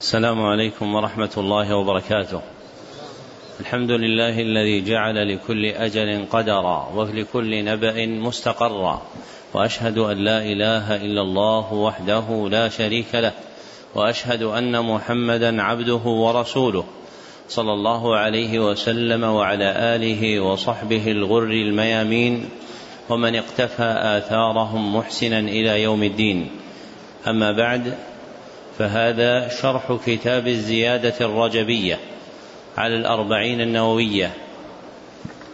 السلام عليكم ورحمة الله وبركاته. الحمد لله الذي جعل لكل أجل قدرا ولكل نبأ مستقرا وأشهد أن لا إله إلا الله وحده لا شريك له وأشهد أن محمدا عبده ورسوله صلى الله عليه وسلم وعلى آله وصحبه الغر الميامين ومن اقتفى آثارهم محسنا إلى يوم الدين. أما بعد فهذا شرح كتاب الزيادة الرجبية على الأربعين النووية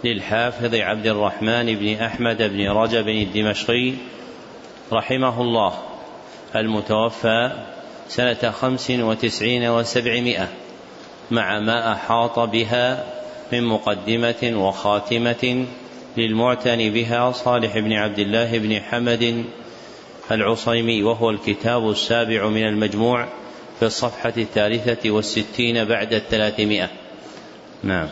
للحافظ عبد الرحمن بن أحمد بن رجب الدمشقي رحمه الله المتوفى سنة خمس وتسعين وسبعمائة مع ما أحاط بها من مقدمة وخاتمة للمعتني بها صالح بن عبد الله بن حمد العصيمي وهو الكتاب السابع من المجموع في الصفحة الثالثة والستين بعد الثلاثمائة. نعم.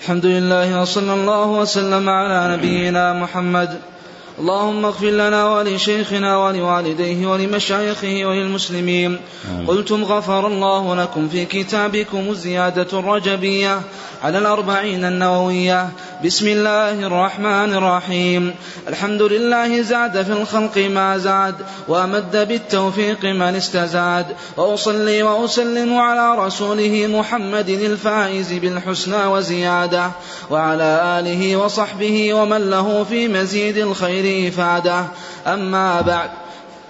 الحمد لله وصلى الله وسلم على نبينا محمد اللهم اغفر لنا ولشيخنا ولوالديه ولمشايخه وللمسلمين. قلتم غفر الله لكم في كتابكم الزيادة الرجبية على الأربعين النووية. بسم الله الرحمن الرحيم. الحمد لله زاد في الخلق ما زاد وأمد بالتوفيق من استزاد. وأصلي وأسلم على رسوله محمد الفائز بالحسنى وزيادة. وعلى آله وصحبه ومن له في مزيد الخير إفادة أما بعد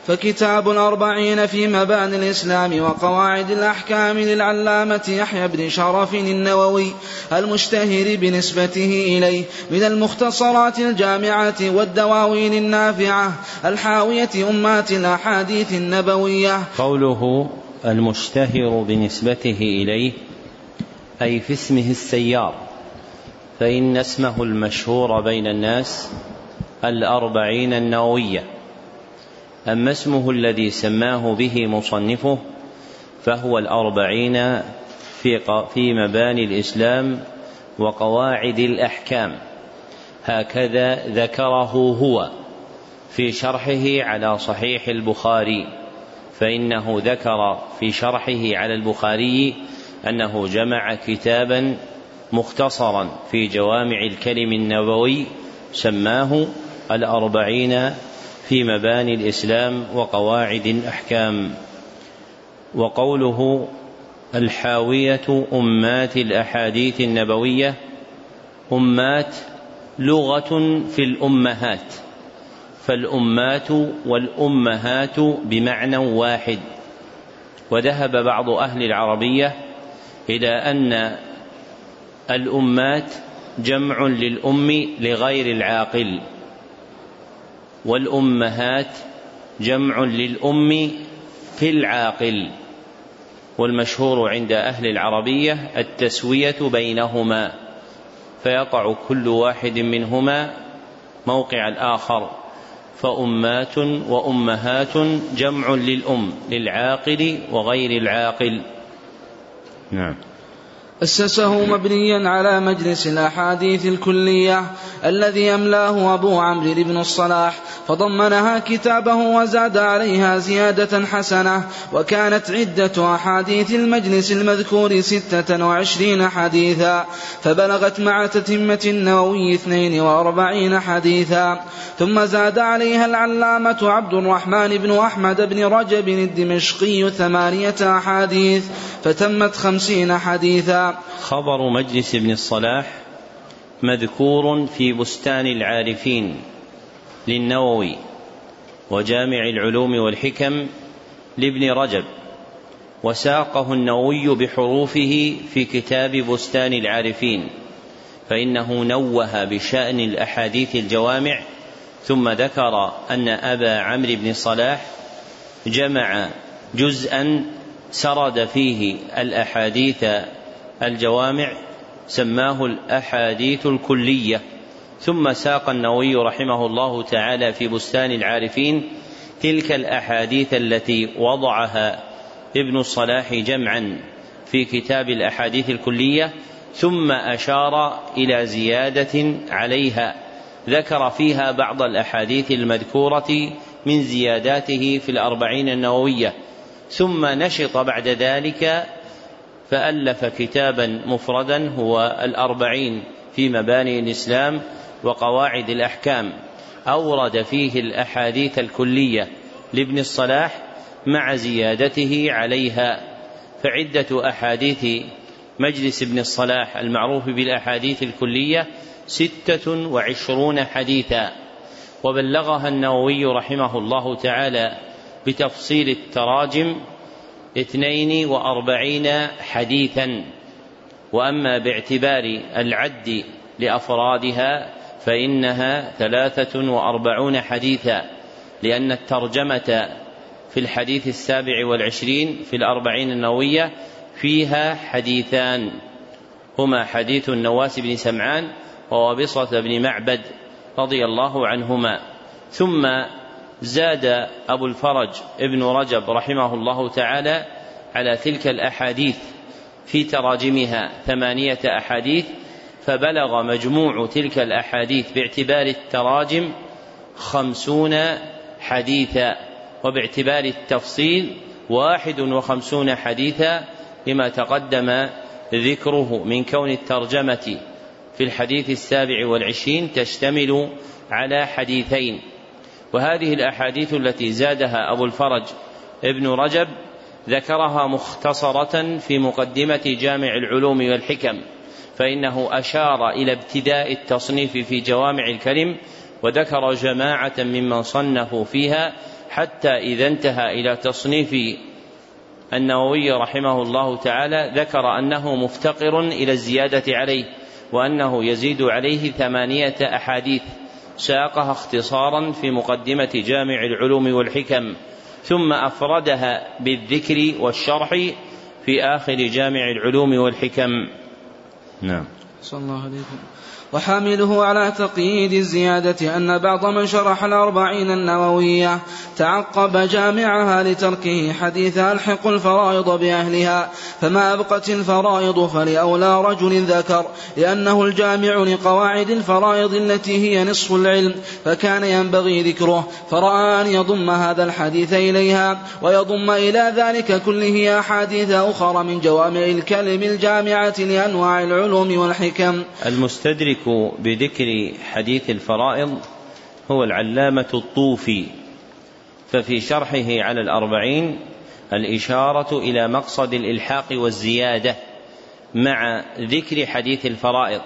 فكتاب الأربعين في مباني الإسلام وقواعد الأحكام للعلامة يحيى بن شرف النووي المشتهر بنسبته إليه من المختصرات الجامعة والدواوين النافعة الحاوية أمات الأحاديث النبوية. قوله المشتهر بنسبته إليه أي في اسمه السيار فإن اسمه المشهور بين الناس الأربعين النووية. أما اسمه الذي سماه به مصنفه فهو الأربعين في في مباني الإسلام وقواعد الأحكام. هكذا ذكره هو في شرحه على صحيح البخاري فإنه ذكر في شرحه على البخاري أنه جمع كتابا مختصرا في جوامع الكلم النبوي سماه الأربعين في مباني الإسلام وقواعد الأحكام. وقوله الحاوية أمات الأحاديث النبوية أمات لغة في الأمهات فالأمات والأمهات بمعنى واحد. وذهب بعض أهل العربية إلى أن الأمات جمع للأم لغير العاقل. والأمهات جمع للأم في العاقل والمشهور عند أهل العربية التسوية بينهما فيقع كل واحد منهما موقع الآخر فأمات وأمهات جمع للأم للعاقل وغير العاقل. نعم. أسسه مبنيا على مجلس الأحاديث الكلية الذي أملاه أبو عمرو بن الصلاح فضمنها كتابه وزاد عليها زيادة حسنة وكانت عدة أحاديث المجلس المذكور ستة وعشرين حديثا فبلغت مع تتمة النووي اثنين وأربعين حديثا ثم زاد عليها العلامة عبد الرحمن بن أحمد بن رجب الدمشقي ثمانية أحاديث فتمت خمسين حديثا. خبر مجلس ابن الصلاح مذكور في بستان العارفين للنووي وجامع العلوم والحكم لابن رجب وساقه النووي بحروفه في كتاب بستان العارفين فإنه نوه بشأن الأحاديث الجوامع ثم ذكر أن أبا عمرو بن صلاح جمع جزءا سرد فيه الأحاديث الجوامع سماه الأحاديث الكلية. ثم ساق النووي رحمه الله تعالى في بستان العارفين تلك الأحاديث التي وضعها ابن الصلاح جمعا في كتاب الأحاديث الكلية ثم أشار إلى زيادة عليها. ذكر فيها بعض الأحاديث المذكورة من زياداته في الأربعين النووية. ثم نشط بعد ذلك فألف كتابا مفردا هو الأربعين في مباني الإسلام وقواعد الأحكام. أورد فيه الأحاديث الكلية لابن الصلاح مع زيادته عليها. فعدة أحاديث مجلس ابن الصلاح المعروف بالأحاديث الكلية ستة وعشرون حديثا. وبلغها النووي رحمه الله تعالى بتفصيل التراجم اثنين وأربعين حديثا. وأما باعتبار العد لأفرادها فإنها ثلاثة وأربعون حديثا لأن الترجمة في الحديث السابع والعشرين في الأربعين النووية فيها حديثان. هما حديث النواس بن سمعان ووابصة بن معبد رضي الله عنهما. ثم زاد أبو الفرج ابن رجب رحمه الله تعالى على تلك الأحاديث في تراجمها ثمانية أحاديث فبلغ مجموع تلك الأحاديث باعتبار التراجم خمسون حديثا وباعتبار التفصيل واحد وخمسون حديثا لما تقدم ذكره من كون الترجمة في الحديث السابع والعشرين تشتمل على حديثين. وهذه الأحاديث التي زادها أبو الفرج ابن رجب ذكرها مختصرة في مقدمة جامع العلوم والحكم فإنه أشار إلى ابتداء التصنيف في جوامع الكلم وذكر جماعة ممن صنفوا فيها حتى إذا انتهى إلى تصنيف النووي رحمه الله تعالى ذكر أنه مفتقر إلى الزيادة عليه وأنه يزيد عليه ثمانية أحاديث. ساقها اختصارا في مقدمة جامع العلوم والحكم ثم أفردها بالذكر والشرح في آخر جامع العلوم والحكم. نعم. صلى الله عليه وسلم. وحامله على تقييد الزيادة أن بعض من شرح الأربعين النووية تعقب جامعها لتركه حديث ألحق الفرائض بأهلها فما أبقت الفرائض فلأولى رجل ذكر لأنه الجامع لقواعد الفرائض التي هي نصف العلم فكان ينبغي ذكره فرأى أن يضم هذا الحديث إليها ويضم إلى ذلك كله أحاديث أخرى من جوامع الكلم الجامعة لأنواع العلوم والحكم. المستدرك بذكر حديث الفرائض هو العلامة الطوفي ففي شرحه على الأربعين الإشارة إلى مقصد الإلحاق والزيادة مع ذكر حديث الفرائض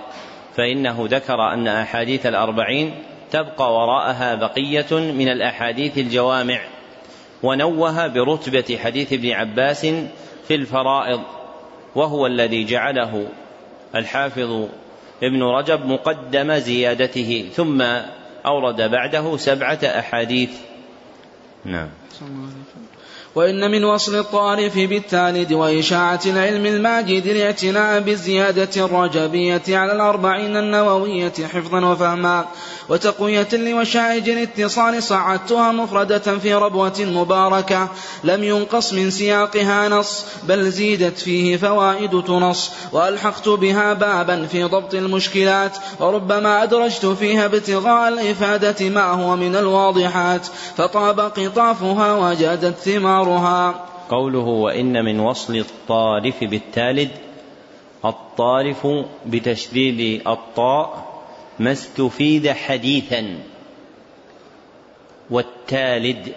فإنه ذكر أن أحاديث الأربعين تبقى وراءها بقية من الأحاديث الجوامع ونوه برتبة حديث ابن عباس في الفرائض وهو الذي جعله الحافظ ابن رجب مقدم زيادته ثم أورد بعده سبعة أحاديث. نعم. وإن من وصل الطارف بالتالد وإشاعة العلم الماجد الاعتناء بالزيادة الرجبية على الأربعين النووية حفظا وفهما وتقوية لوشائج الاتصال صعدتها مفردة في ربوة مباركة لم ينقص من سياقها نص بل زيدت فيه فوائد تنص. وألحقت بها بابا في ضبط المشكلات وربما أدرجت فيها ابتغاء الإفادة ما هو من الواضحات. فطاب قطافها وجادت ثمارها قوله وإن من وصل الطارف بالتالد الطارف بتشديد الطاء ما استفيد حديثا والتالد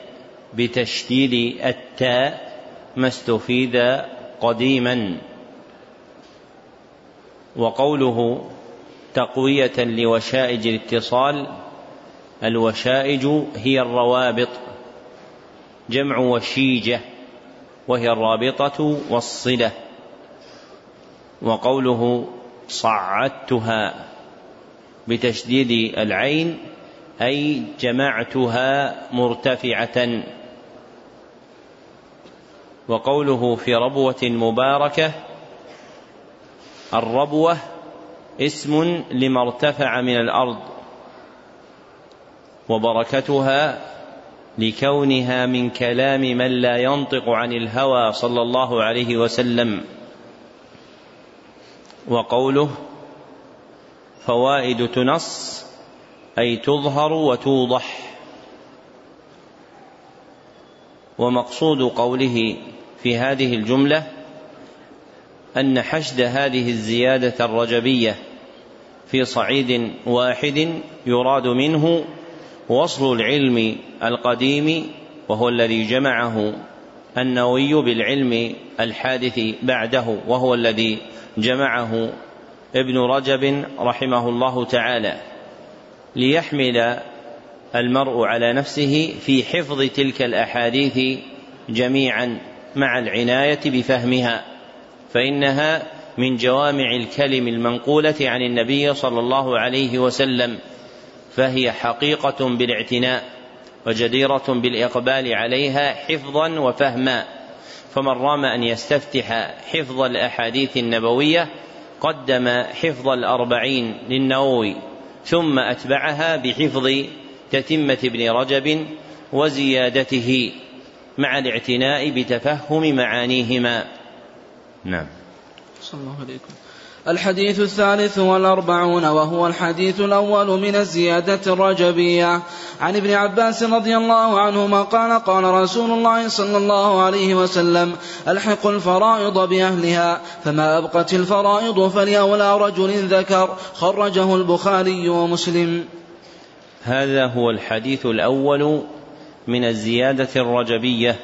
بتشديد التاء ما استفيد قديما. وقوله تقوية لوشائج الاتصال الوشائج هي الروابط. جمع وشيجة وهي الرابطة والصلة وقوله صعدتها بتشديد العين أي جمعتها مرتفعة. وقوله في ربوة مباركة الربوة اسم لما ارتفع من الأرض وبركتها لكونها من كلام من لا ينطق عن الهوى صلى الله عليه وسلم. وقوله فوائد تنص أي تظهر وتوضح. ومقصود قوله في هذه الجملة أن حشد هذه الزيادة الرجبية في صعيد واحد يراد منه وصل العلم القديم وهو الذي جمعه النووي بالعلم الحادث بعده وهو الذي جمعه ابن رجب رحمه الله تعالى ليحمل المرء على نفسه في حفظ تلك الأحاديث جميعا مع العناية بفهمها فإنها من جوامع الكلم المنقولة عن النبي صلى الله عليه وسلم. فهي حقيقة بالاعتناء وجديرة بالإقبال عليها حفظا وفهما. فمن رام أن يستفتح حفظ الأحاديث النبوية قدم حفظ الأربعين للنووي ثم أتبعها بحفظ تتمة ابن رجب وزيادته مع الاعتناء بتفهم معانيهما. نعم. صلى الله عليكم. الحديث الثالث والأربعون وهو الحديث الأول من الزيادة الرجبية. عن ابن عباس رضي الله عنهما قال قال رسول الله صلى الله عليه وسلم ألحق الفرائض بأهلها فما أبقت الفرائض فلأولى رجل ذكر خرجه البخاري ومسلم. هذا هو الحديث الأول من الزيادة الرجبية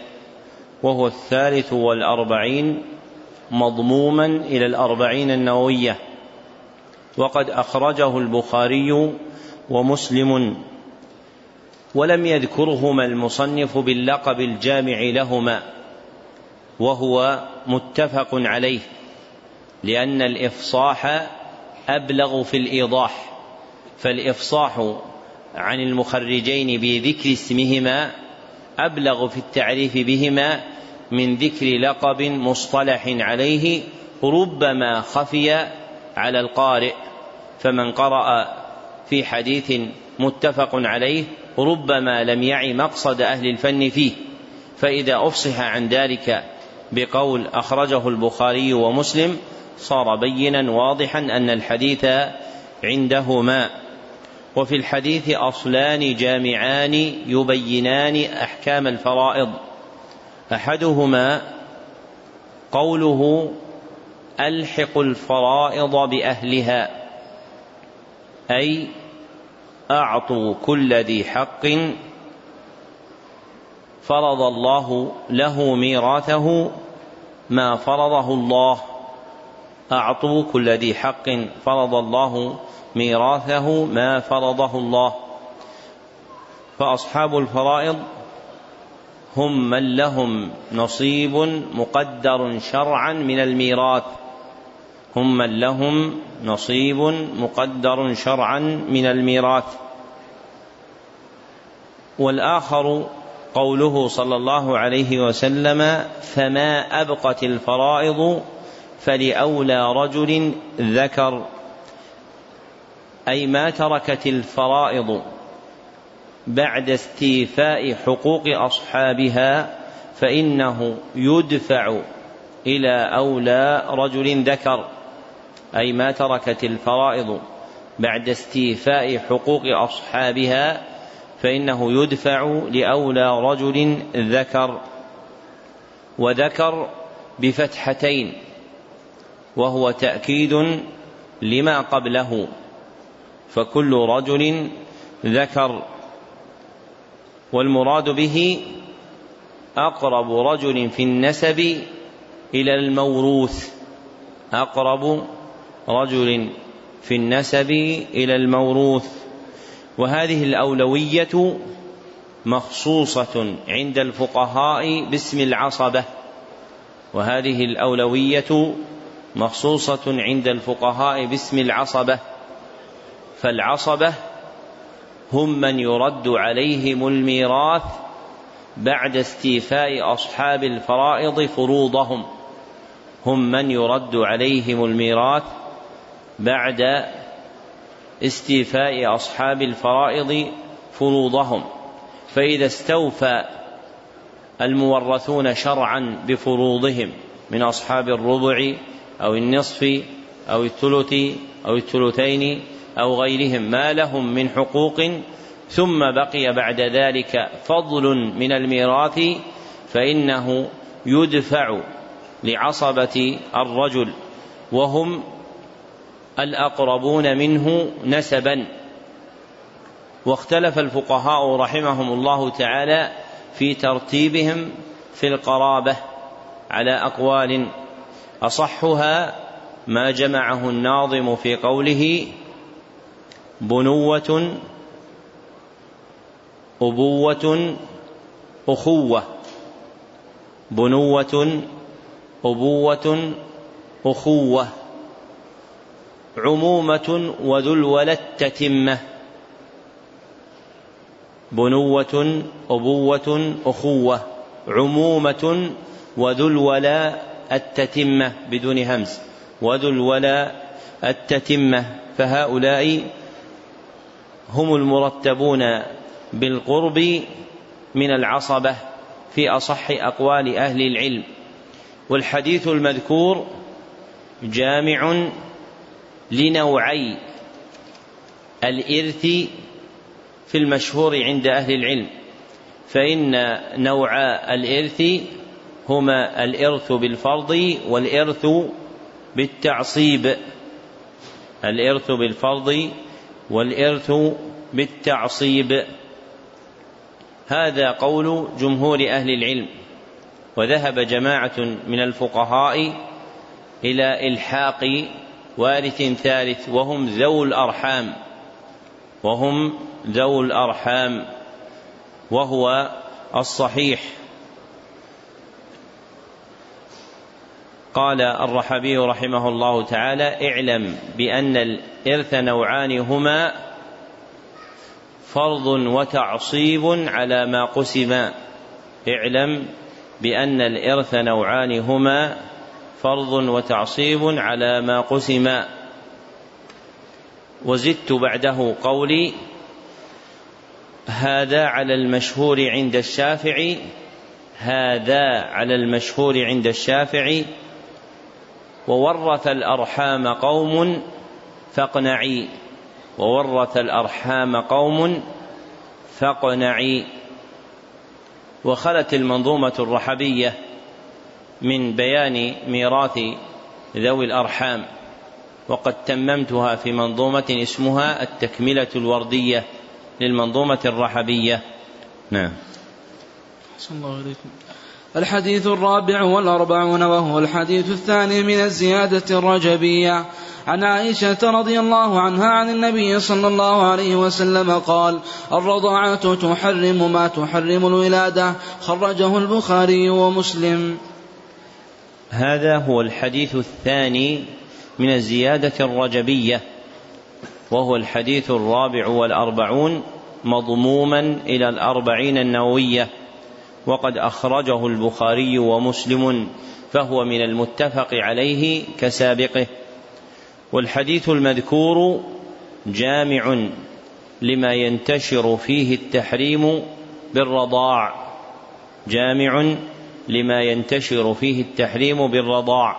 وهو الثالث والأربعين مضموما إلى الأربعين النووية. وقد أخرجه البخاري ومسلم. ولم يذكرهما المصنف باللقب الجامع لهما. وهو متفق عليه لأن الإفصاح أبلغ في الإيضاح. فالإفصاح عن المخرجين بذكر اسمهما أبلغ في التعريف بهما من ذكر لقب مصطلح عليه ربما خفي على القارئ فمن قرأ في حديث متفق عليه ربما لم يعي مقصد أهل الفن فيه. فإذا أفصح عن ذلك بقول أخرجه البخاري ومسلم صار بينا واضحا أن الحديث عندهما. وفي الحديث أصلان جامعان يبينان أحكام الفرائض. أحدهما قوله ألحق الفرائض بأهلها أي أعطوا كل ذي حق فرض الله له ميراثه ما فرضه الله أعطوا كل ذي حق فرض الله ميراثه ما فرضه الله. فأصحاب الفرائض هم من لهم نصيب مقدر شرعا من الميراث. هم من لهم نصيب مقدر شرعا من الميراث. والآخر قوله صلى الله عليه وسلم فما أبقت الفرائض فلأولى رجل ذكر. أي ما تركت الفرائض. بعد استيفاء حقوق أصحابها فإنه يدفع إلى أولى رجل ذكر أي ما تركت الفرائض بعد استيفاء حقوق أصحابها فإنه يدفع لأولى رجل ذكر وذكر بفتحتين وهو تأكيد لما قبله فكل رجل ذكر والمراد به أقرب رجل في النسب إلى الموروث. أقرب رجل في النسب إلى الموروث. وهذه الأولوية مخصوصة عند الفقهاء باسم العصبة. وهذه الأولوية مخصوصة عند الفقهاء باسم العصبة. فالعصبة هم من يرد عليهم الميراث بعد استيفاء أصحاب الفرائض فروضهم. هم من يرد عليهم الميراث بعد استيفاء أصحاب الفرائض فروضهم. فإذا استوفى المورثون شرعا بفروضهم من أصحاب الربع أو النصف أو الثلث أو الثلثين أو غيرهم ما لهم من حقوق ثم بقي بعد ذلك فضل من الميراث فإنه يدفع لعصبة الرجل وهم الأقربون منه نسبا. واختلف الفقهاء رحمهم الله تعالى في ترتيبهم في القرابة على أقوال أصحها ما جمعه الناظم في قوله بنوة أبوة أخوة. بنوة أبوة أخوة. عمومة وذو الولد تتمة بنوة أبوة أخوة. عمومة وذو الولاء التتمة بدون همز. وذو الولاء التتمة. فهؤلاء هم المرتبون بالقرب من العصبة في أصح أقوال أهل العلم. والحديث المذكور جامع لنوعي الإرث في المشهور عند أهل العلم فإن نوع الإرث هما الإرث بالفرض والإرث بالتعصيب. الإرث بالفرض والإرث بالتعصيب. هذا قول جمهور أهل العلم. وذهب جماعة من الفقهاء إلى إلحاق وارث ثالث وهم ذو الأرحام. وهم ذو الأرحام وهو الصحيح. قال الرحبي رحمه الله تعالى اعلم بأن الإرث نوعان هما فرض وتعصيب على ما قسم. اعلم بأن الإرث نوعان هما فرض وتعصيب على ما قسم. وزدت بعده قولي هذا على المشهور عند الشافعي هذا على المشهور عند الشافعي. وورث الأرحام قوم فاقنعي. وورث الأرحام قوم فاقنعي. وخلت المنظومة الرحبية من بيان ميراث ذوي الأرحام. وقد تممتها في منظومة اسمها التكملة الوردية للمنظومة الرحبية. نعم. الله عليكم الحديث الرابع والأربعون وهو الحديث الثاني من الزيادة الرجبية. عن عائشة رضي الله عنها عن النبي صلى الله عليه وسلم قال الرضاعة تحرم ما تحرم الولادة. خرجه البخاري ومسلم. هذا هو الحديث الثاني من الزيادة الرجبية وهو الحديث الرابع والأربعون مضموما إلى الأربعين النووية. وقد أخرجه البخاري ومسلم فهو من المتفق عليه كسابقه. والحديث المذكور جامع لما ينتشر فيه التحريم بالرضاع. جامع لما ينتشر فيه التحريم بالرضاع.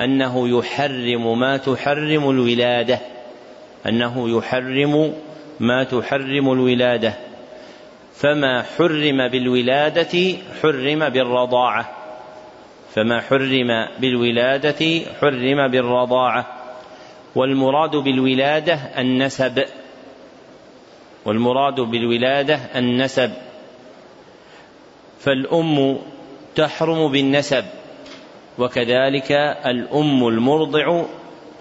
أنه يحرم ما تحرم الولادة. أنه يحرم ما تحرم الولادة. فما حرم بالولاده حرم بالرضاعه. فما حرم بالولاده حرم بالرضاعه. والمراد بالولاده النسب. والمراد بالولاده النسب. فالام تحرم بالنسب. وكذلك الام المرضع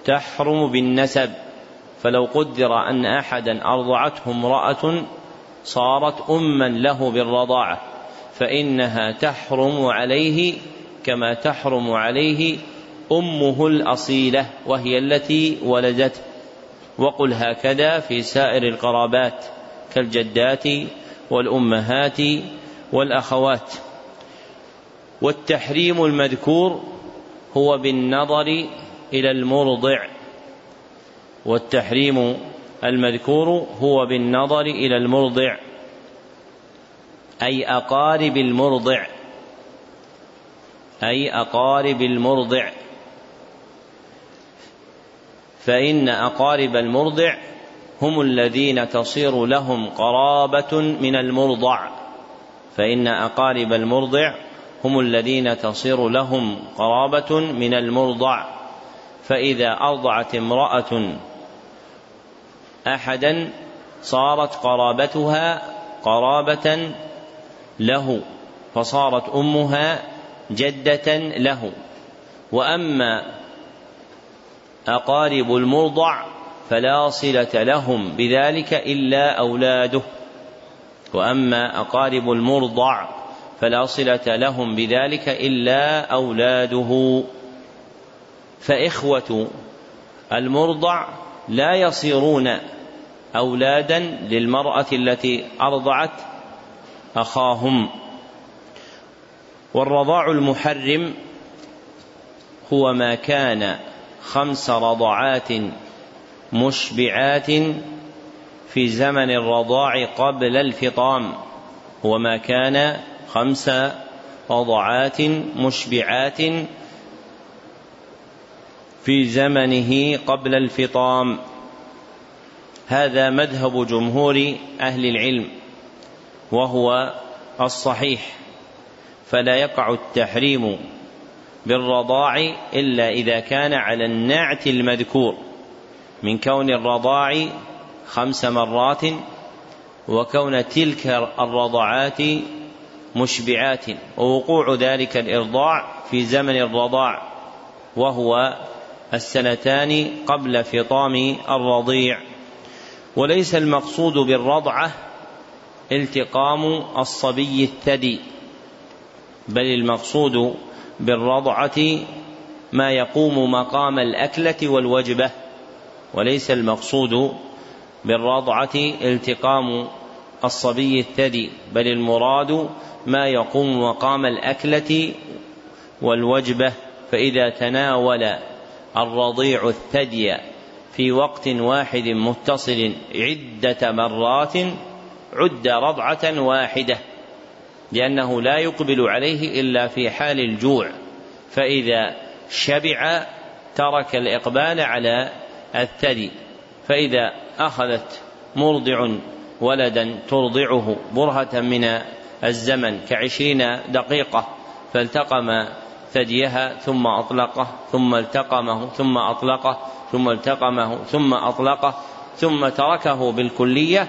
تحرم بالنسب. فلو قدر ان احدا ارضعته امراه صارت اما له بالرضاعة فإنها تحرم عليه كما تحرم عليه أمه الأصيلة وهي التي ولدته وقل هكذا في سائر القرابات كالجدات والأمهات والأخوات. والتحريم المذكور هو بالنظر إلى المرضع والتحريم المذكور هو بالنظر إلى المرضع أي أقارب المرضع أي أقارب المرضع. فإن أقارب المرضع هم الذين تصير لهم قرابة من المرضع فإن أقارب المرضع هم الذين تصير لهم قرابة من المرضع. فإذا أرضعت امرأة أحدا صارت قرابتها قرابة له فصارت أمها جدة له. وأما أقارب المرضع فلا صلة لهم بذلك إلا أولاده. وأما أقارب المرضع فلا صلة لهم بذلك إلا أولاده. فإخوة المرضع لا يصيرون أولادا للمرأة التي أرضعت أخاهم. والرضاع المحرم هو ما كان خمس رضعات مشبعات في زمن الرضاع قبل الفطام هو ما كان خمس رضعات مشبعات في زمنه قبل الفطام. هذا مذهب جمهور أهل العلم وهو الصحيح فلا يقع التحريم بالرضاع إلا إذا كان على النعت المذكور من كون الرضاع خمس مرات وكون تلك الرضعات مشبعات ووقوع ذلك الإرضاع في زمن الرضاع وهو السنتان قبل فطام الرضيع. وليس المقصود بالرضعة التقام الصبي الثدي بل المقصود بالرضعة ما يقوم مقام الأكلة والوجبة. وليس المقصود بالرضعة التقام الصبي الثدي بل المراد ما يقوم مقام الأكلة والوجبة. فإذا تناول الرضيع الثدي في وقت واحد متصل عدة مرات عد رضعة واحدة لأنه لا يقبل عليه إلا في حال الجوع فإذا شبع ترك الإقبال على الثدي فإذا أخذت مرضع ولدا ترضعه برهة من الزمن كعشرين دقيقة فالتقم ثديها ثم أطلقه ثم التقمه ثم أطلقه ثم التقمه ثم أطلقه ثم تركه بالكلية.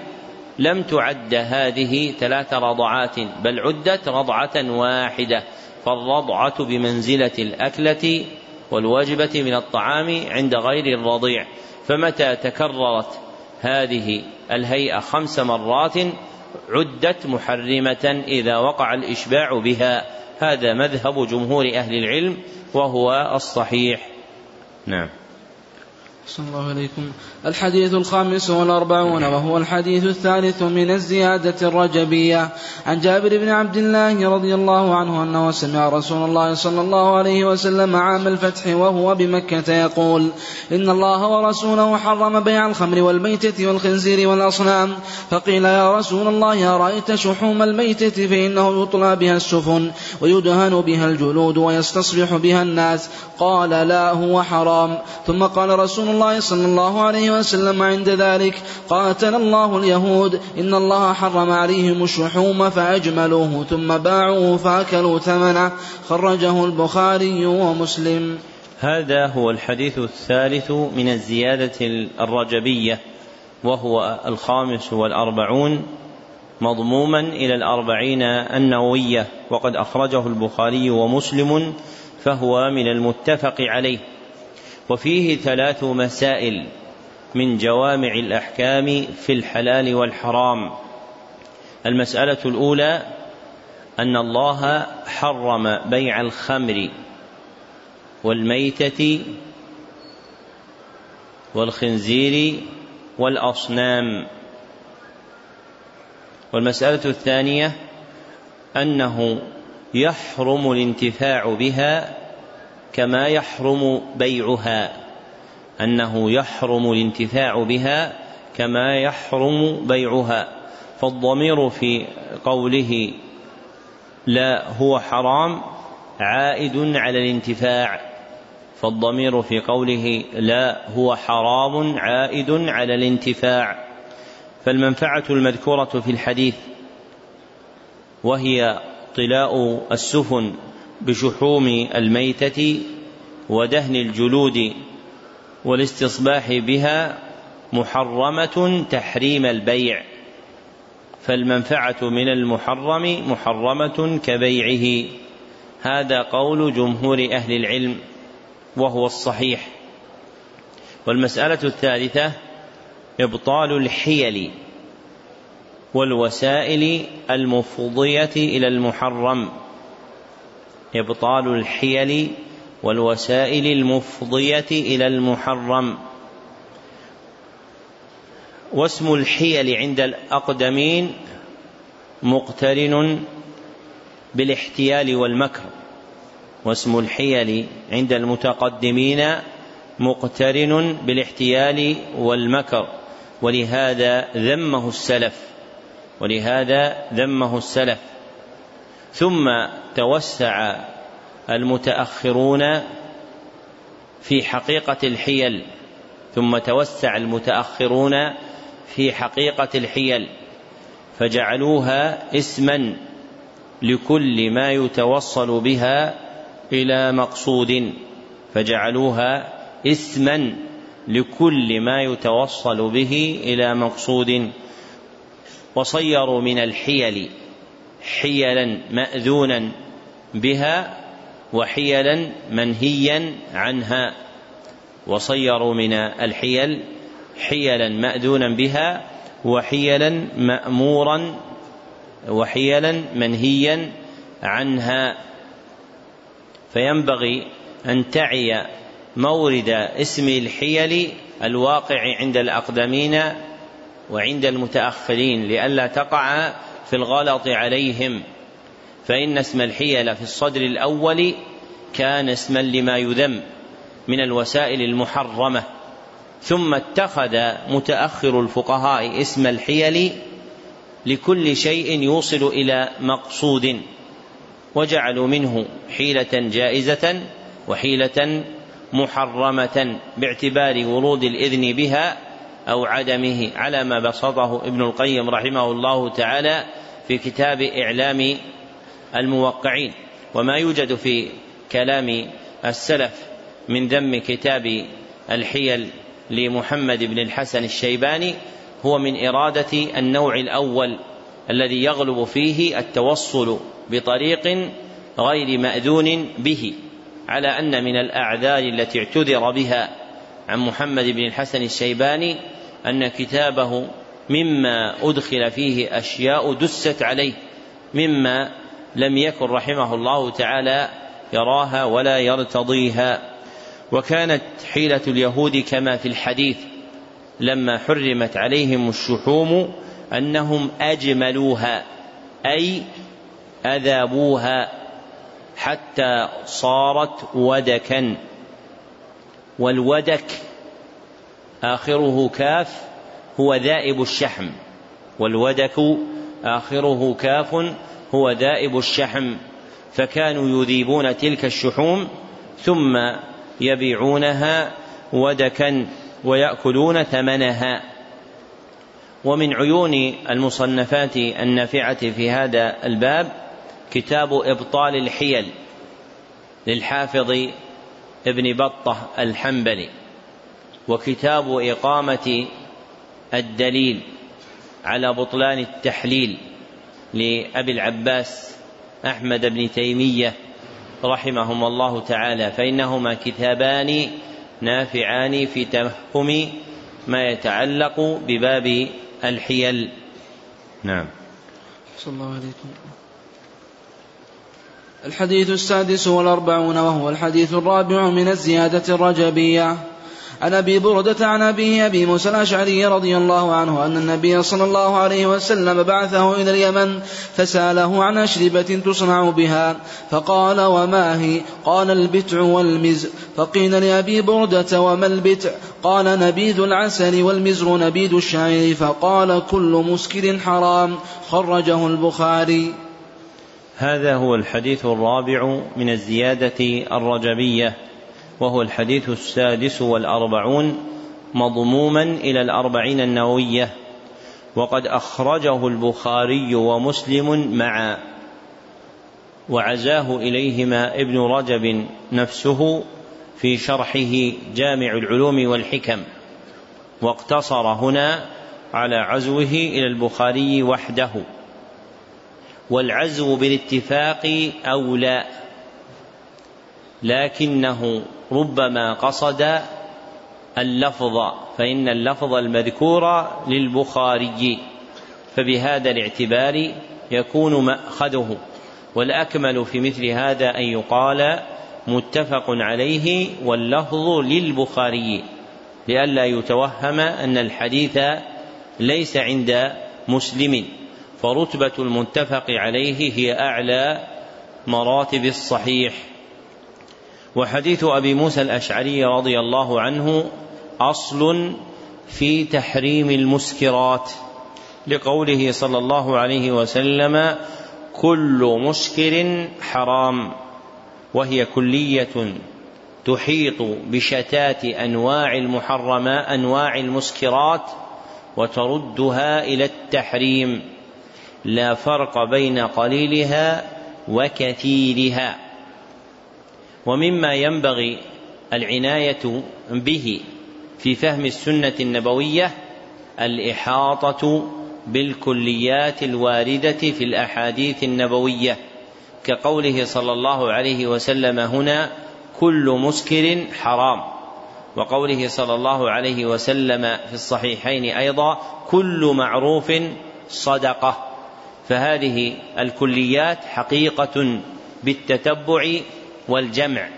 لم تعد هذه ثلاث رضعات بل عدت رضعة واحدة. فالرضعة بمنزلة الأكلة والوجبة من الطعام عند غير الرضيع. فمتى تكررت هذه الهيئة خمس مرات عدت محرمة إذا وقع الإشباع بها. هذا مذهب جمهور أهل العلم وهو الصحيح. نعم. صلى الله عليكم. الحديث الخامس والأربعون وهو الحديث الثالث من الزيادة الرجبية. عن جابر بن عبد الله رضي الله عنه أنه سمع رسول الله صلى الله عليه وسلم عام الفتح وهو بمكة يقول إن الله ورسوله حرم بيع الخمر والميتة والخنزير والأصنام. فقيل يا رسول الله أرأيت شحوم الميتة فإنه يطلى بها السفن ويدهن بها الجلود ويستصبح بها الناس. قال لا هو حرام. ثم قال رسول الله صلى الله عليه وسلم عند ذلك. قاتل الله اليهود. إن الله حرم عليهم الشحوم فأجملوه ثم باعوه فأكلوا ثمنه. خرجه البخاري ومسلم. هذا هو الحديث الثالث من الزيادة الرجبية وهو الخامس والأربعون مضموما إلى الأربعين النووية. وقد أخرجه البخاري ومسلم فهو من المتفق عليه. وفيه ثلاث مسائل من جوامع الأحكام في الحلال والحرام. المسألة الأولى أن الله حرم بيع الخمر والميتة والخنزير والأصنام. والمسألة الثانية أنه يحرم الانتفاع بها كما يحرم بيعها أنه يحرم الانتفاع بها كما يحرم بيعها. فالضمير في قوله لا هو حرام عائد على الانتفاع فالضمير في قوله لا هو حرام عائد على الانتفاع. فالمنفعة المذكورة في الحديث وهي اطلاء السفن بشحوم الميتة ودهن الجلود والاستصباح بها محرمة تحريم البيع فالمنفعة من المحرم محرمة كبيعه. هذا قول جمهور أهل العلم وهو الصحيح. والمسألة الثالثة إبطال الحيل والوسائل المفضية إلى المحرم. إبطال الحيل والوسائل المفضية إلى المحرم. واسم الحيل عند الأقدمين مقترن بالاحتيال والمكر. واسم الحيل عند المتقدمين مقترن بالاحتيال والمكر. ولهذا ذمه السلف. ولهذا ذمه السلف. ثم توسع المتأخرون في حقيقة الحيل. ثم توسع المتأخرون في حقيقة الحيل. فجعلوها اسما لكل ما يتوصل بها إلى مقصود. فجعلوها اسما لكل ما يتوصل به إلى مقصود. وصيروا من الحيل. حيلا مأذونا بها وحيلا منهيا عنها. وصيروا من الحيل حيلا مأذونا بها وحيلا مأمورا وحيلا منهيا عنها. فينبغي أن تعي مورد اسم الحيل الواقع عند الأقدمين وعند المتأخرين لئلا تقع في الغلط عليهم. فإن اسم الحيل في الصدر الأول كان اسما لما يذم من الوسائل المحرمة. ثم اتخذ متأخر الفقهاء اسم الحيل لكل شيء يوصل إلى مقصود وجعلوا منه حيلة جائزة وحيلة محرمة باعتبار ورود الإذن بها أو عدمه على ما بسطه ابن القيم رحمه الله تعالى في كتاب إعلام الموقعين. وما يوجد في كلام السلف من ذم كتاب الحيل لمحمد بن الحسن الشيباني هو من إرادة النوع الأول الذي يغلب فيه التوصل بطريق غير مأذون به على أن من الأعذار التي اعتذر بها عن محمد بن الحسن الشيباني أن كتابه مما أدخل فيه أشياء دست عليه مما لم يكن رحمه الله تعالى يراها ولا يرتضيها. وكانت حيلة اليهود كما في الحديث لما حرمت عليهم الشحوم أنهم أجملوها أي أذابوها حتى صارت ودكا. والودك آخره كاف هو ذائب الشحم والودك آخره كاف هو ذائب الشحم فكانوا يذيبون تلك الشحوم ثم يبيعونها ودكا ويأكلون ثمنها. ومن عيون المصنفات النافعة في هذا الباب كتاب إبطال الحيل للحافظ ابن بطة الحنبلي وكتاب إقامة الدليل على بطلان التحليل لأبي العباس أحمد بن تيمية رحمهما الله تعالى فإنهما كتابان نافعان في تفهم ما يتعلق بباب الحيل. نعم. صلى الله عليكم. الحديث السادس والأربعون وهو الحديث الرابع من الزيادة الرجبية. عن أبي بردة عن أبيه أبي موسى الأشعري رضي الله عنه أن النبي صلى الله عليه وسلم بعثه إلى اليمن فسأله عن أشربة تصنع بها. فقال وما هي؟ قال البتع والمزر. فقيل لأبي بردة وما البتع؟ قال نبيذ العسل والمزر نبيذ الشعير. فقال كل مسكر حرام. خرجه البخاري. هذا هو الحديث الرابع من الزيادة الرجبية وهو الحديث السادس والأربعون مضموما إلى الأربعين النووية وقد أخرجه البخاري ومسلم معا وعزاه إليهما ابن رجب نفسه في شرحه جامع العلوم والحكم واقتصر هنا على عزوه إلى البخاري وحده. والعزو بالاتفاق أولى. لكنه ربما قصد اللفظ فإن اللفظ المذكور للبخاري. فبهذا الاعتبار يكون مأخذه. والأكمل في مثل هذا أن يقال متفق عليه واللفظ للبخاري. لئلا يتوهم أن الحديث ليس عند مسلم. فرتبة المتفق عليه هي أعلى مراتب الصحيح. وحديث أبي موسى الأشعري رضي الله عنه أصل في تحريم المسكرات لقوله صلى الله عليه وسلم كل مسكر حرام وهي كلية تحيط بشتات أنواع المحرمات أنواع المسكرات وتردها إلى التحريم. لا فرق بين قليلها وكثيرها. ومما ينبغي العناية به في فهم السنة النبوية الإحاطة بالكليات الواردة في الأحاديث النبوية كقوله صلى الله عليه وسلم هنا كل مسكر حرام وقوله صلى الله عليه وسلم في الصحيحين أيضا كل معروف صدقة فهذه الكليات حقيقة بالتتبع والجمع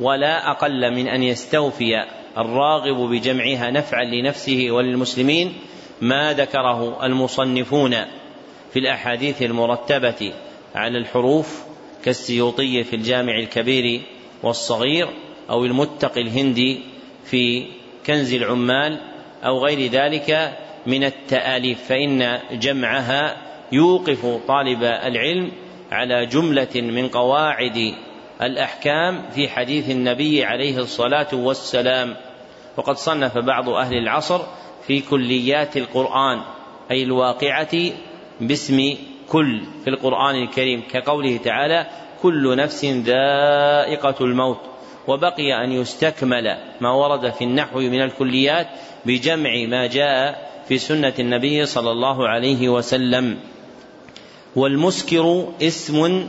ولا أقل من أن يستوفي الراغب بجمعها نفعا لنفسه وللمسلمين ما ذكره المصنفون في الأحاديث المرتبة على الحروف كالسيوطي في الجامع الكبير والصغير أو المتقي الهندي في كنز العمال أو غير ذلك من التآليف فإن جمعها يوقف طالب العلم على جملة من قواعد الأحكام في حديث النبي عليه الصلاة والسلام. وقد صنف بعض أهل العصر في كليات القرآن أي الواقعة باسم كل في القرآن الكريم كقوله تعالى كل نفس ذائقة الموت وبقي أن يستكمل ما ورد في النحو من الكليات بجمع ما جاء في سنة النبي صلى الله عليه وسلم. والمسكر اسم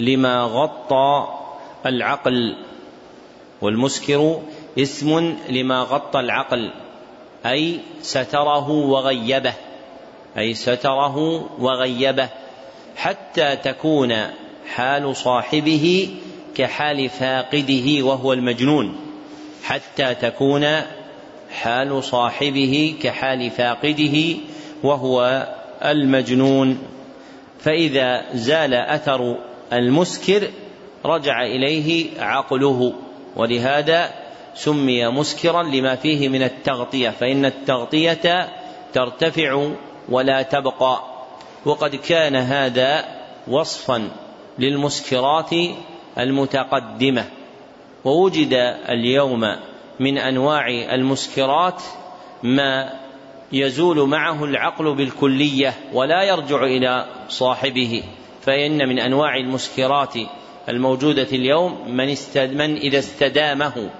لما غطى العقل. والمسكر اسم لما غطى العقل أي ستره وغيبه أي ستره وغيبه حتى تكون حال صاحبه كحال فاقده وهو المجنون حتى تكون حال صاحبه كحال فاقده وهو المجنون. فإذا زال أثر المسكر رجع إليه عقله ولهذا سمي مسكرا لما فيه من التغطية فإن التغطية ترتفع ولا تبقى. وقد كان هذا وصفا للمسكرات المتقدمة. ووجد اليوم من أنواع المسكرات ما يزول معه العقل بالكلية ولا يرجع إلى صاحبه فإن من أنواع المسكرات الموجودة اليوم من, استد من إذا استدامه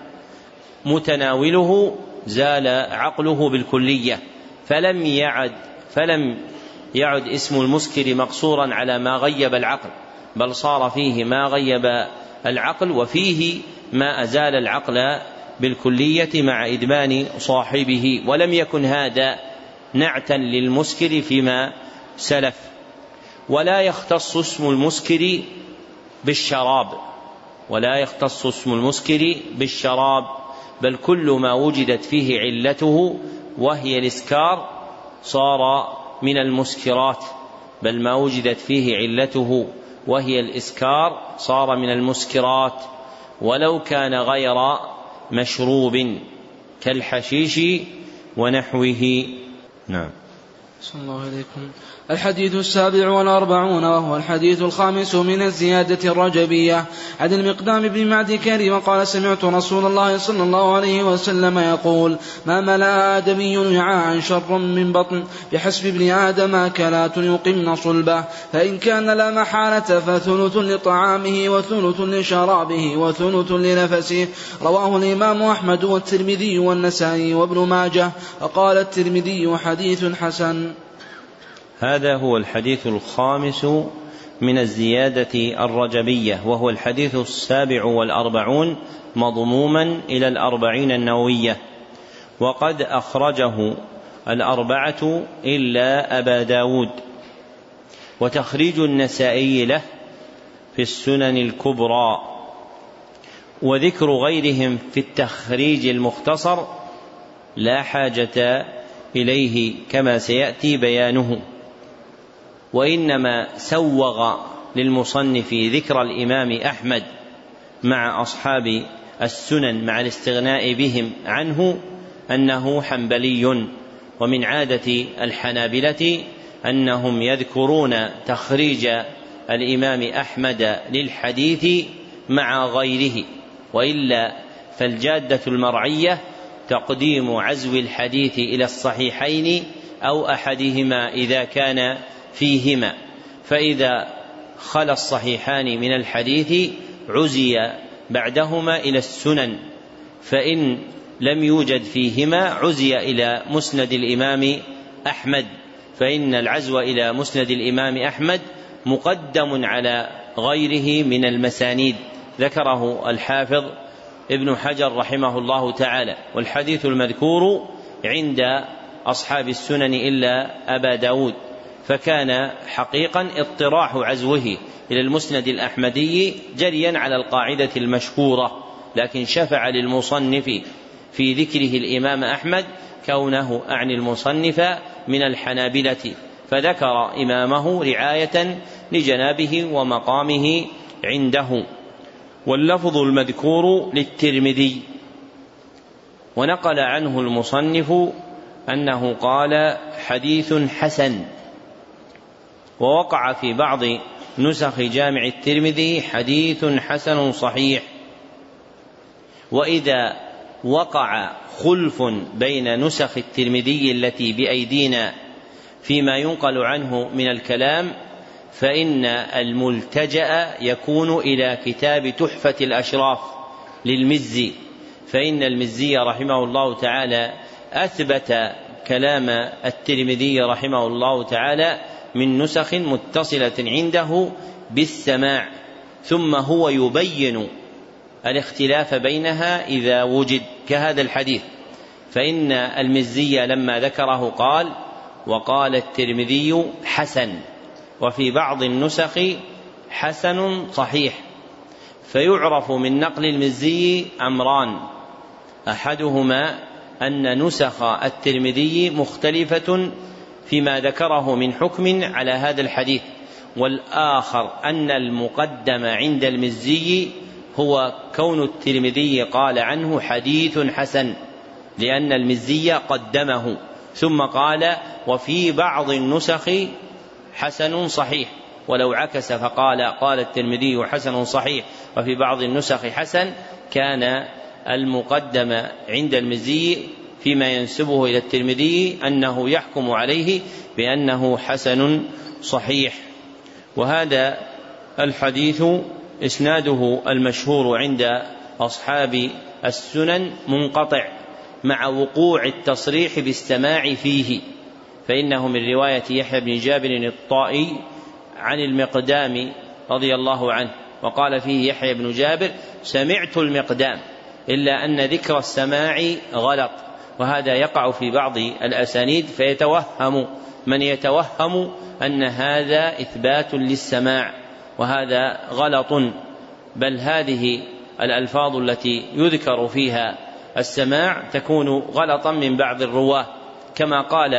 متناوله زال عقله بالكلية فلم يعد فلم يعد اسم المسكر مقصورا على ما غيب العقل بل صار فيه ما غيب العقل وفيه ما أزال العقل بالكلية مع إدمان صاحبه ولم يكن هذا نعتا للمسكر فيما سلف. ولا يختص اسم المسكر بالشراب ولا يختص اسم المسكر بالشراب بل كل ما وجدت فيه علته وهي الإسكار صار من المسكرات بل ما وجدت فيه علته وهي الإسكار صار من المسكرات. ولو كان غير مشروب كالحشيش ونحوه. نعم. صلى الله عليكم. الحديث السابع والأربعون وهو الحديث الخامس من الزيادة الرجبية. عن المقدام بن معد كريم وقال سمعت رسول الله صلى الله عليه وسلم يقول ما ملأ آدمي وعاء شر من بطن بحسب ابن آدم أكلات يقمن صلبه فإن كان لا محالة فثلث لطعامه وثلث لشرابه وثلث لنفسه. رواه الإمام أحمد والترمذي والنسائي وابن ماجه وقال الترمذي حديث حسن. هذا هو الحديث الخامس من الزيادة الرجبية وهو الحديث السابع والأربعون مضموما إلى الأربعين النووية وقد أخرجه الأربعة إلا أبا داود وتخريج النسائي له في السنن الكبرى وذكر غيرهم في التخريج المختصر لا حاجة إليه كما سيأتي بيانه. وإنما سوغ للمصنف ذكر الإمام أحمد مع أصحاب السنن مع الاستغناء بهم عنه أنه حنبلي ومن عادة الحنابلة أنهم يذكرون تخريج الإمام أحمد للحديث مع غيره وإلا فالجادة المرعية تقديم عزو الحديث إلى الصحيحين أو أحدهما إذا كان فيهما. فإذا خلا الصحيحان من الحديث عزي بعدهما إلى السنن فإن لم يوجد فيهما عزي إلى مسند الإمام أحمد فإن العزو إلى مسند الإمام أحمد مقدم على غيره من المسانيد. ذكره الحافظ ابن حجر رحمه الله تعالى والحديث المذكور عند أصحاب السنن إلا أبا داود. فكان حقيقا اطراح عزوه إلى المسند الأحمدي جريا على القاعدة المشهورة لكن شفع للمصنف في ذكره الإمام أحمد كونه أعني المصنف من الحنابلة فذكر إمامه رعاية لجنابه ومقامه عنده. واللفظ المذكور للترمذي ونقل عنه المصنف أنه قال حديث حسن ووقع في بعض نسخ جامع الترمذي حديث حسن صحيح. وإذا وقع خلف بين نسخ الترمذي التي بأيدينا فيما ينقل عنه من الكلام فإن الملتجأ يكون إلى كتاب تحفة الأشراف للمزي. فإن المزي رحمه الله تعالى أثبت كلام الترمذي رحمه الله تعالى من نسخ متصلة عنده بالسماع ثم هو يبين الاختلاف بينها إذا وجد كهذا الحديث. فإن المزي لما ذكره قال وقال الترمذي حسن وفي بعض النسخ حسن صحيح. فيعرف من نقل المزي أمران. أحدهما أن نسخ الترمذي مختلفة فيما ذكره من حكم على هذا الحديث. والآخر أن المقدم عند المزي هو كون الترمذي قال عنه حديث حسن لأن المزي قدمه. ثم قال وفي بعض النسخ حسن صحيح ولو عكس فقال قال الترمذي حسن صحيح. وفي بعض النسخ حسن كان المقدم عند المزي فيما ينسبه إلى الترمذي أنه يحكم عليه بأنه حسن صحيح. وهذا الحديث إسناده المشهور عند أصحاب السنن منقطع مع وقوع التصريح بالسماع فيه فإنه من رواية يحيى بن جابر الطائي عن المقدام رضي الله عنه وقال فيه يحيى بن جابر سمعت المقدام إلا أن ذكر السماع غلط وهذا يقع في بعض الأسانيد فيتوهم من يتوهم أن هذا إثبات للسماع وهذا غلط بل هذه الألفاظ التي يذكر فيها السماع تكون غلطا من بعض الرواة. كما قال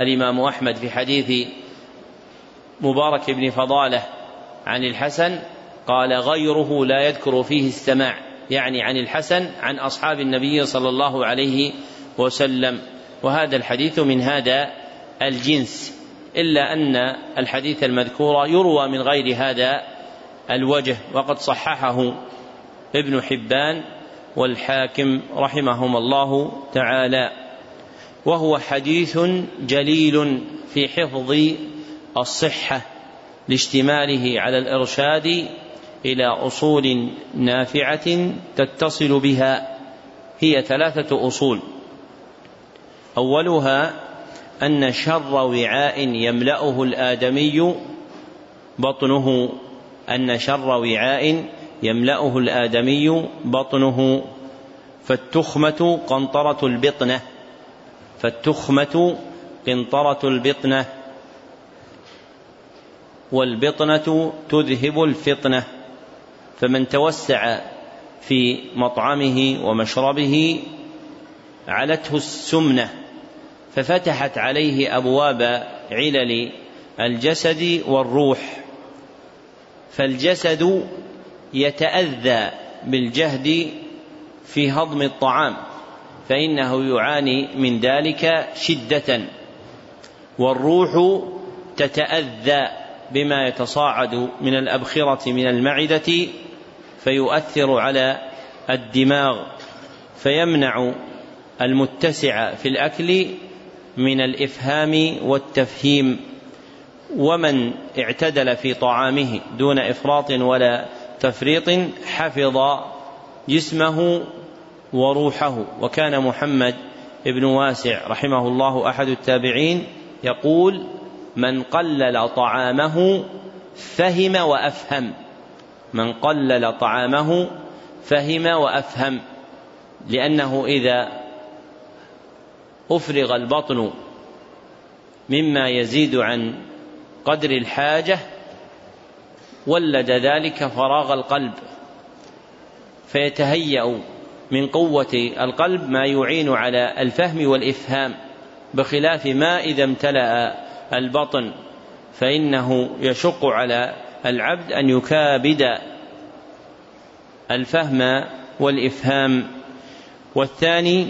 الإمام أحمد في حديث مبارك بن فضالة عن الحسن قال غيره لا يذكر فيه السماع. يعني عن الحسن عن أصحاب النبي صلى الله عليه وسلم وهذا الحديث من هذا الجنس إلا أن الحديث المذكور يروى من غير هذا الوجه وقد صححه ابن حبان والحاكم رحمهما الله تعالى. وهو حديث جليل في حفظ الصحة لاشتماله على الإرشاد إلى أصول نافعة تتصل بها هي ثلاثة أصول. أولها أن شر وعاء يملأه الآدمي بطنه أن شر وعاء يملأه الآدمي بطنه. فالتخمة قنطرة البطنة فالتخمة قنطرة البطنة. والبطنة تذهب الفطنة فمن توسع في مطعمه ومشربه علته السمنة. ففتحت عليه أبواب علل الجسد والروح. فالجسد يتأذى بالجهد في هضم الطعام فإنه يعاني من ذلك شدة والروح تتأذى بما يتصاعد من الأبخرة من المعدة فيؤثر على الدماغ فيمنع المتسع في الأكل من الإفهام والتفهيم ومن اعتدل في طعامه دون إفراط ولا تفريط حفظ جسمه وروحه. وكان محمد بن واسع رحمه الله أحد التابعين يقول من قلل طعامه فهم وأفهم. من قلل طعامه فهم وأفهم لأنه إذا أفرغ البطن مما يزيد عن قدر الحاجة ولد ذلك فراغ القلب فيتهيأ من قوة القلب ما يعين على الفهم والإفهام بخلاف ما إذا امتلأ البطن فإنه يشق على العبد أن يكابد الفهم والإفهام. والثاني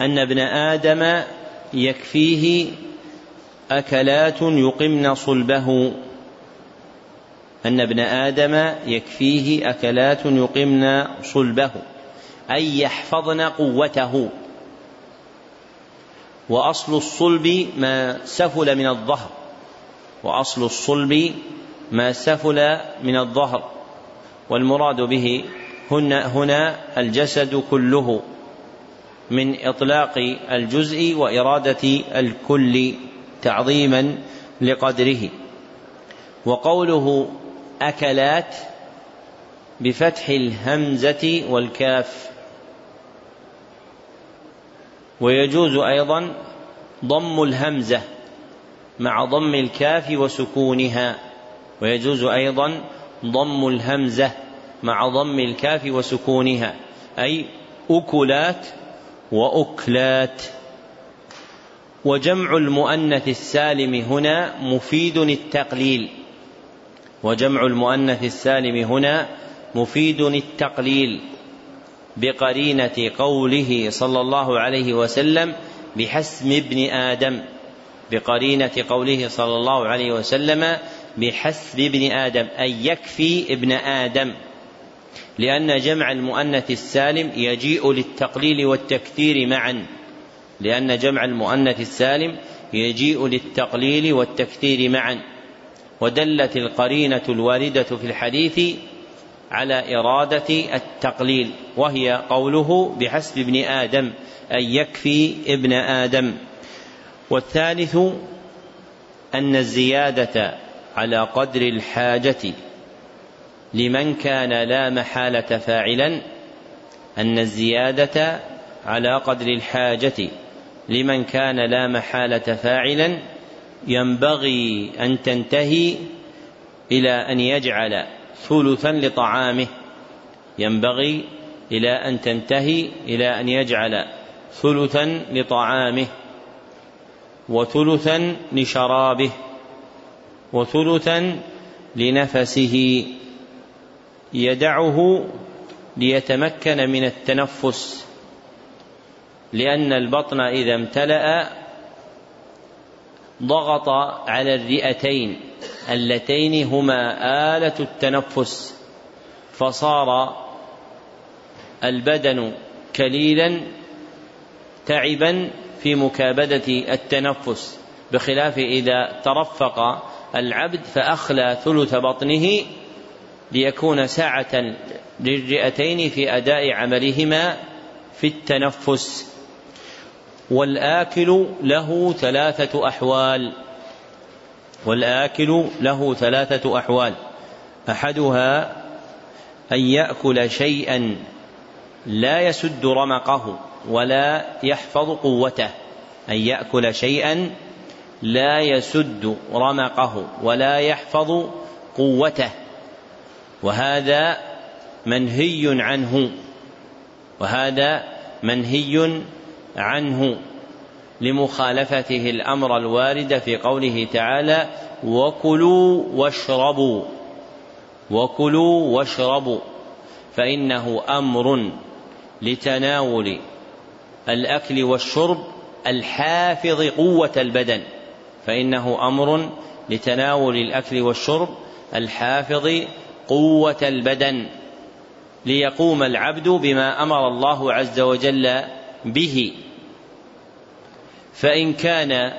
أن ابن آدم يكفيه أكلات يقمن صلبه. أن ابن آدم يكفيه أكلات يقمن صلبه. أي يحفظن قوته. وأصل الصلب ما سفل من الظهر. وأصل الصلب ما سفل من الظهر. والمراد به هنا, هنا الجسد كله. من إطلاق الجزء وإرادة الكل تعظيما لقدره. وقوله أكلات بفتح الهمزة والكاف. ويجوز أيضا ضم الهمزة مع ضم الكاف وسكونها. ويجوز أيضا ضم الهمزة مع ضم الكاف وسكونها. أي أكلات وأكلات. وجمع المؤنث السالم هنا مفيد التقليل. وجمع المؤنث السالم هنا مفيد التقليل. بقرينة قوله صلى الله عليه وسلم بحسم ابن آدم. بقرينة قوله صلى الله عليه وسلم بحسب ابن آدم أي يكفي ابن آدم. لأن جمع المؤنث السالم يجيء للتقليل والتكثير معا. لأن جمع المؤنث السالم يجيء للتقليل والتكثير معا. ودلت القرينة الواردة في الحديث على إرادة التقليل وهي قوله بحسب ابن آدم أي يكفي ابن آدم. والثالث أن الزيادة على قدر الحاجة. لمن كان لا محالة فاعلا أن الزيادة على قدر الحاجة. لمن كان لا محالة فاعلا ينبغي أن تنتهي إلى أن يجعل ثلثا لطعامه. ينبغي إلى أن تنتهي إلى أن يجعل ثلثا لطعامه وثلثا لشرابه وثلثا لنفسه. يدعه ليتمكن من التنفس لأن البطن إذا امتلأ ضغط على الرئتين اللتين هما آلة التنفس. فصار البدن كليلا تعبا في مكابدة التنفس بخلاف إذا ترفق العبد فأخلى ثلث بطنه ليكون ساعة للرئتين في أداء عملهما في التنفس. والآكل له ثلاثة أحوال. والآكل له ثلاثة أحوال. أحدها أن يأكل شيئا لا يسد رمقه ولا يحفظ قوته. أن يأكل شيئا لا يسد رمقه ولا يحفظ قوته. وهذا منهي عنه. وهذا منهي عنه. لمخالفته الأمر الوارد في قوله تعالى وكلوا واشربوا. وكلوا واشربوا. فإنه أمر لتناول الأكل والشرب الحافظ قوة البدن. فإنه أمر لتناول الأكل والشرب الحافظ قوة البدن ليقوم العبد بما أمر الله عز وجل به. فإن كان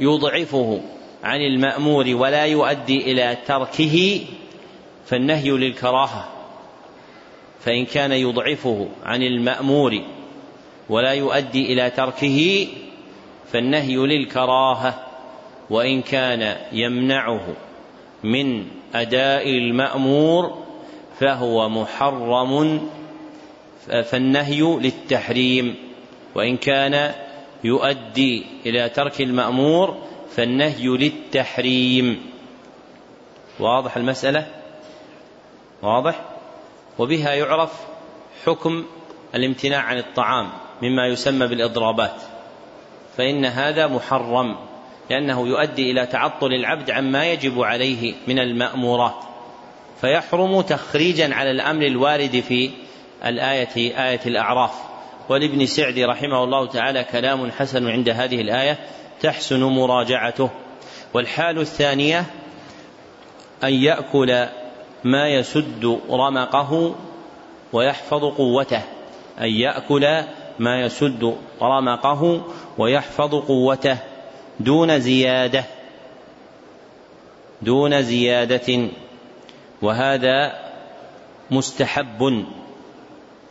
يضعفه عن المأمور ولا يؤدي إلى تركه فالنهي للكراهة. فإن كان يضعفه عن المأمور ولا يؤدي إلى تركه فالنهي للكراهة وإن كان يمنعه من أداء المأمور فهو محرم فالنهي للتحريم. وإن كان يؤدي إلى ترك المأمور فالنهي للتحريم. واضح المسألة؟ واضح؟ وبها يعرف حكم الامتناع عن الطعام مما يسمى بالإضرابات. فإن هذا محرم. لأنه يؤدي إلى تعطل العبد عما يجب عليه من المأمورات فيحرم تخريجا على الأمر الوارد في الآية آية الأعراف. ولابن سعدي رحمه الله تعالى كلام حسن عند هذه الآية تحسن مراجعته. والحال الثانية أن يأكل ما يسد رمقه ويحفظ قوته. أن يأكل ما يسد رمقه ويحفظ قوته. دون زيادة. دون زيادة. وهذا مستحب.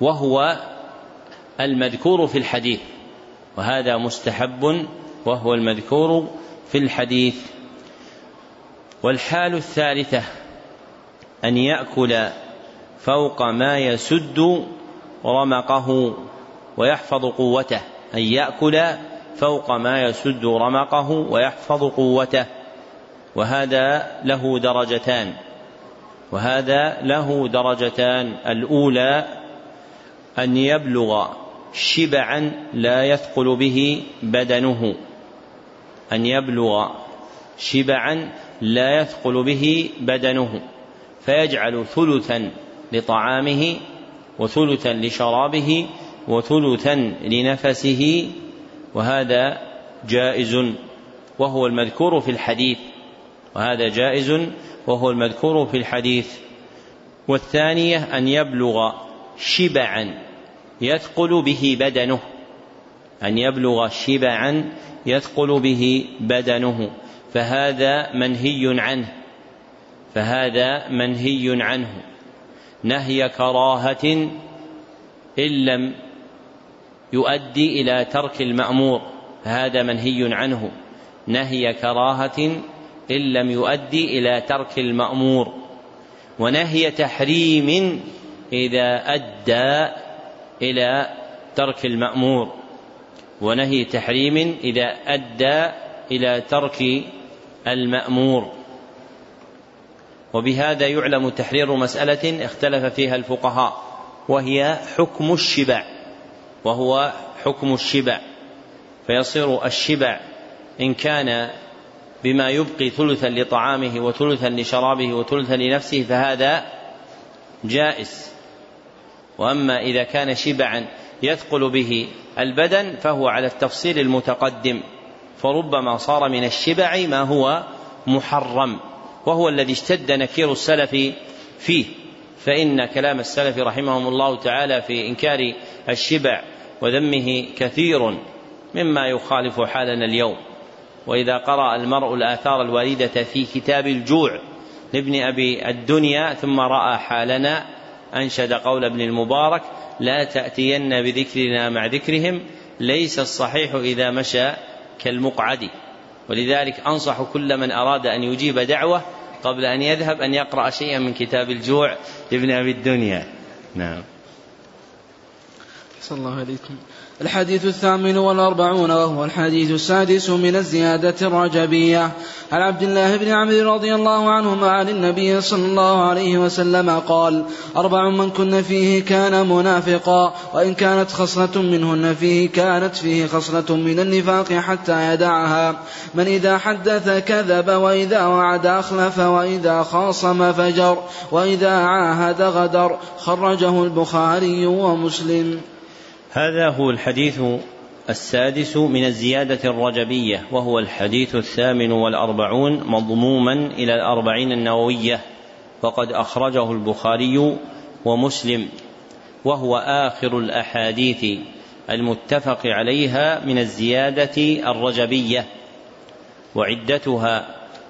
وهو المذكور في الحديث. وهذا مستحب. وهو المذكور في الحديث. والحال الثالثة أن يأكل فوق ما يسد رمقه. ويحفظ قوته. أن يأكل فوق ما يسد رمقه ويحفظ قوته. وهذا له درجتان. وهذا له درجتان. الأولى أن يبلغ شبعا لا يثقل به بدنه. أن يبلغ شبعا لا يثقل به بدنه. فيجعل ثلثا لطعامه وثلثا لشرابه وثلثا لنفسه وهذا جائز وهو المذكور في الحديث وهذا جائز وهو المذكور في الحديث. والثانية أن يبلغ شبعا يثقل به بدنه. أن يبلغ شبعا يثقل به بدنه. فهذا منهي عنه. فهذا منهي عنه. نهي كراهة إن لم يؤدي إلى ترك المأمور. فهذا منهي عنه. نهي كراهة إن لم يؤدي إلى ترك المأمور. ونهي تحريم إذا أدى إلى ترك المأمور. ونهي تحريم إذا أدى إلى ترك المأمور. وبهذا يعلم تحرير مسألة اختلف فيها الفقهاء وهي حكم الشبع. وهو حكم الشبع فيصير الشبع إن كان بما يبقي ثلثا لطعامه وثلثا لشرابه وثلثا لنفسه فهذا جائز. وأما إذا كان شبعا يثقل به البدن فهو على التفصيل المتقدم فربما صار من الشبع ما هو محرم وهو الذي اشتد نكير السلف فيه. فإن كلام السلف رحمهم الله تعالى في إنكار الشبع وذمه كثير مما يخالف حالنا اليوم. وإذا قرأ المرء الآثار الواردة في كتاب الجوع لابن أبي الدنيا ثم رأى حالنا أنشد قول ابن المبارك لا تأتين بذكرنا مع ذكرهم ليس الصحيح إذا مشى كالمقعد. ولذلك أنصح كل من أراد أن يجيب دعوة قبل أن يذهب أن يقرأ شيئا من كتاب الجوع لابن أبي الدنيا. نعم. صلى الله عليكم الحديث الثامن والأربعون وهو الحديث السادس من الزيادة الرجبية. عن عبد الله بن عمرو رضي الله عنهما عن النبي صلى الله عليه وسلم قال أربع من كن فيه كان منافقا وإن كانت خصلة منهن فيه كانت فيه خصلة من النفاق حتى يدعها. من إذا حدث كذب وإذا وعد أخلف وإذا خاصم فجر وإذا عاهد غدر. خرجه البخاري ومسلم. هذا هو الحديث السادس من الزيادة الرجبية وهو الحديث الثامن والأربعون مضموما إلى الأربعين النووية وقد أخرجه البخاري ومسلم وهو آخر الأحاديث المتفق عليها من الزيادة الرجبية وعدتها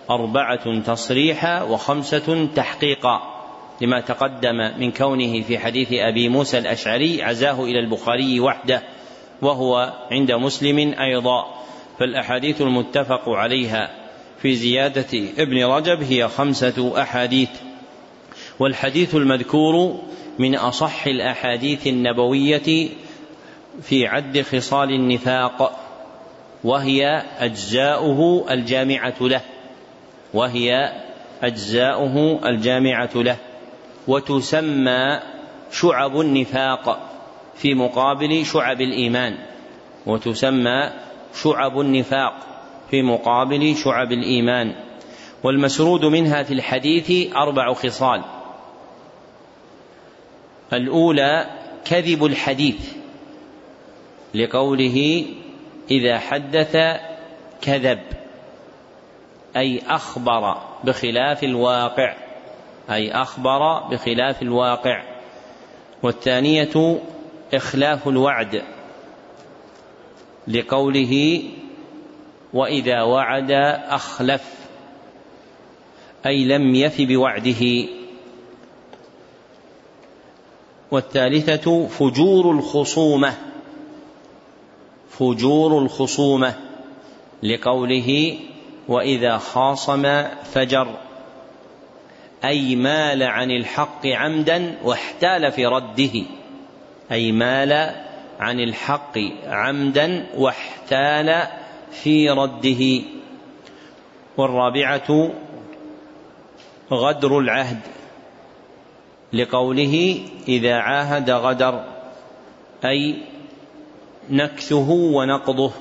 أربعة تصريحا وخمسة تحقيقا. لما تقدم من كونه في حديث أبي موسى الأشعري عزاه إلى البخاري وحده وهو عند مسلم أيضا. فالأحاديث المتفق عليها في زيادة ابن رجب هي خمسة أحاديث. والحديث المذكور من أصح الأحاديث النبوية في عد خصال النفاق وهي أجزاؤه الجامعة له. وهي أجزاؤه الجامعة له. وتسمى شعب النفاق في مقابل شعب الإيمان. وتسمى شعب النفاق في مقابل شعب الإيمان. والمسرود منها في الحديث أربع خصال. الأولى كذب الحديث لقوله إذا حدث كذب أي أخبر بخلاف الواقع. أي أخبر بخلاف الواقع والثانية إخلاف الوعد لقوله وإذا وعد أخلف أي لم يف بوعده. والثالثة فجور الخصومة فجور الخصومة لقوله وإذا خاصم فجر. أي مال عن الحق عمدا واحتال في رده. أي مال عن الحق عمدا واحتال في رده. والرابعة غدر العهد. لقوله إذا عاهد غدر أي نكثه ونقضه.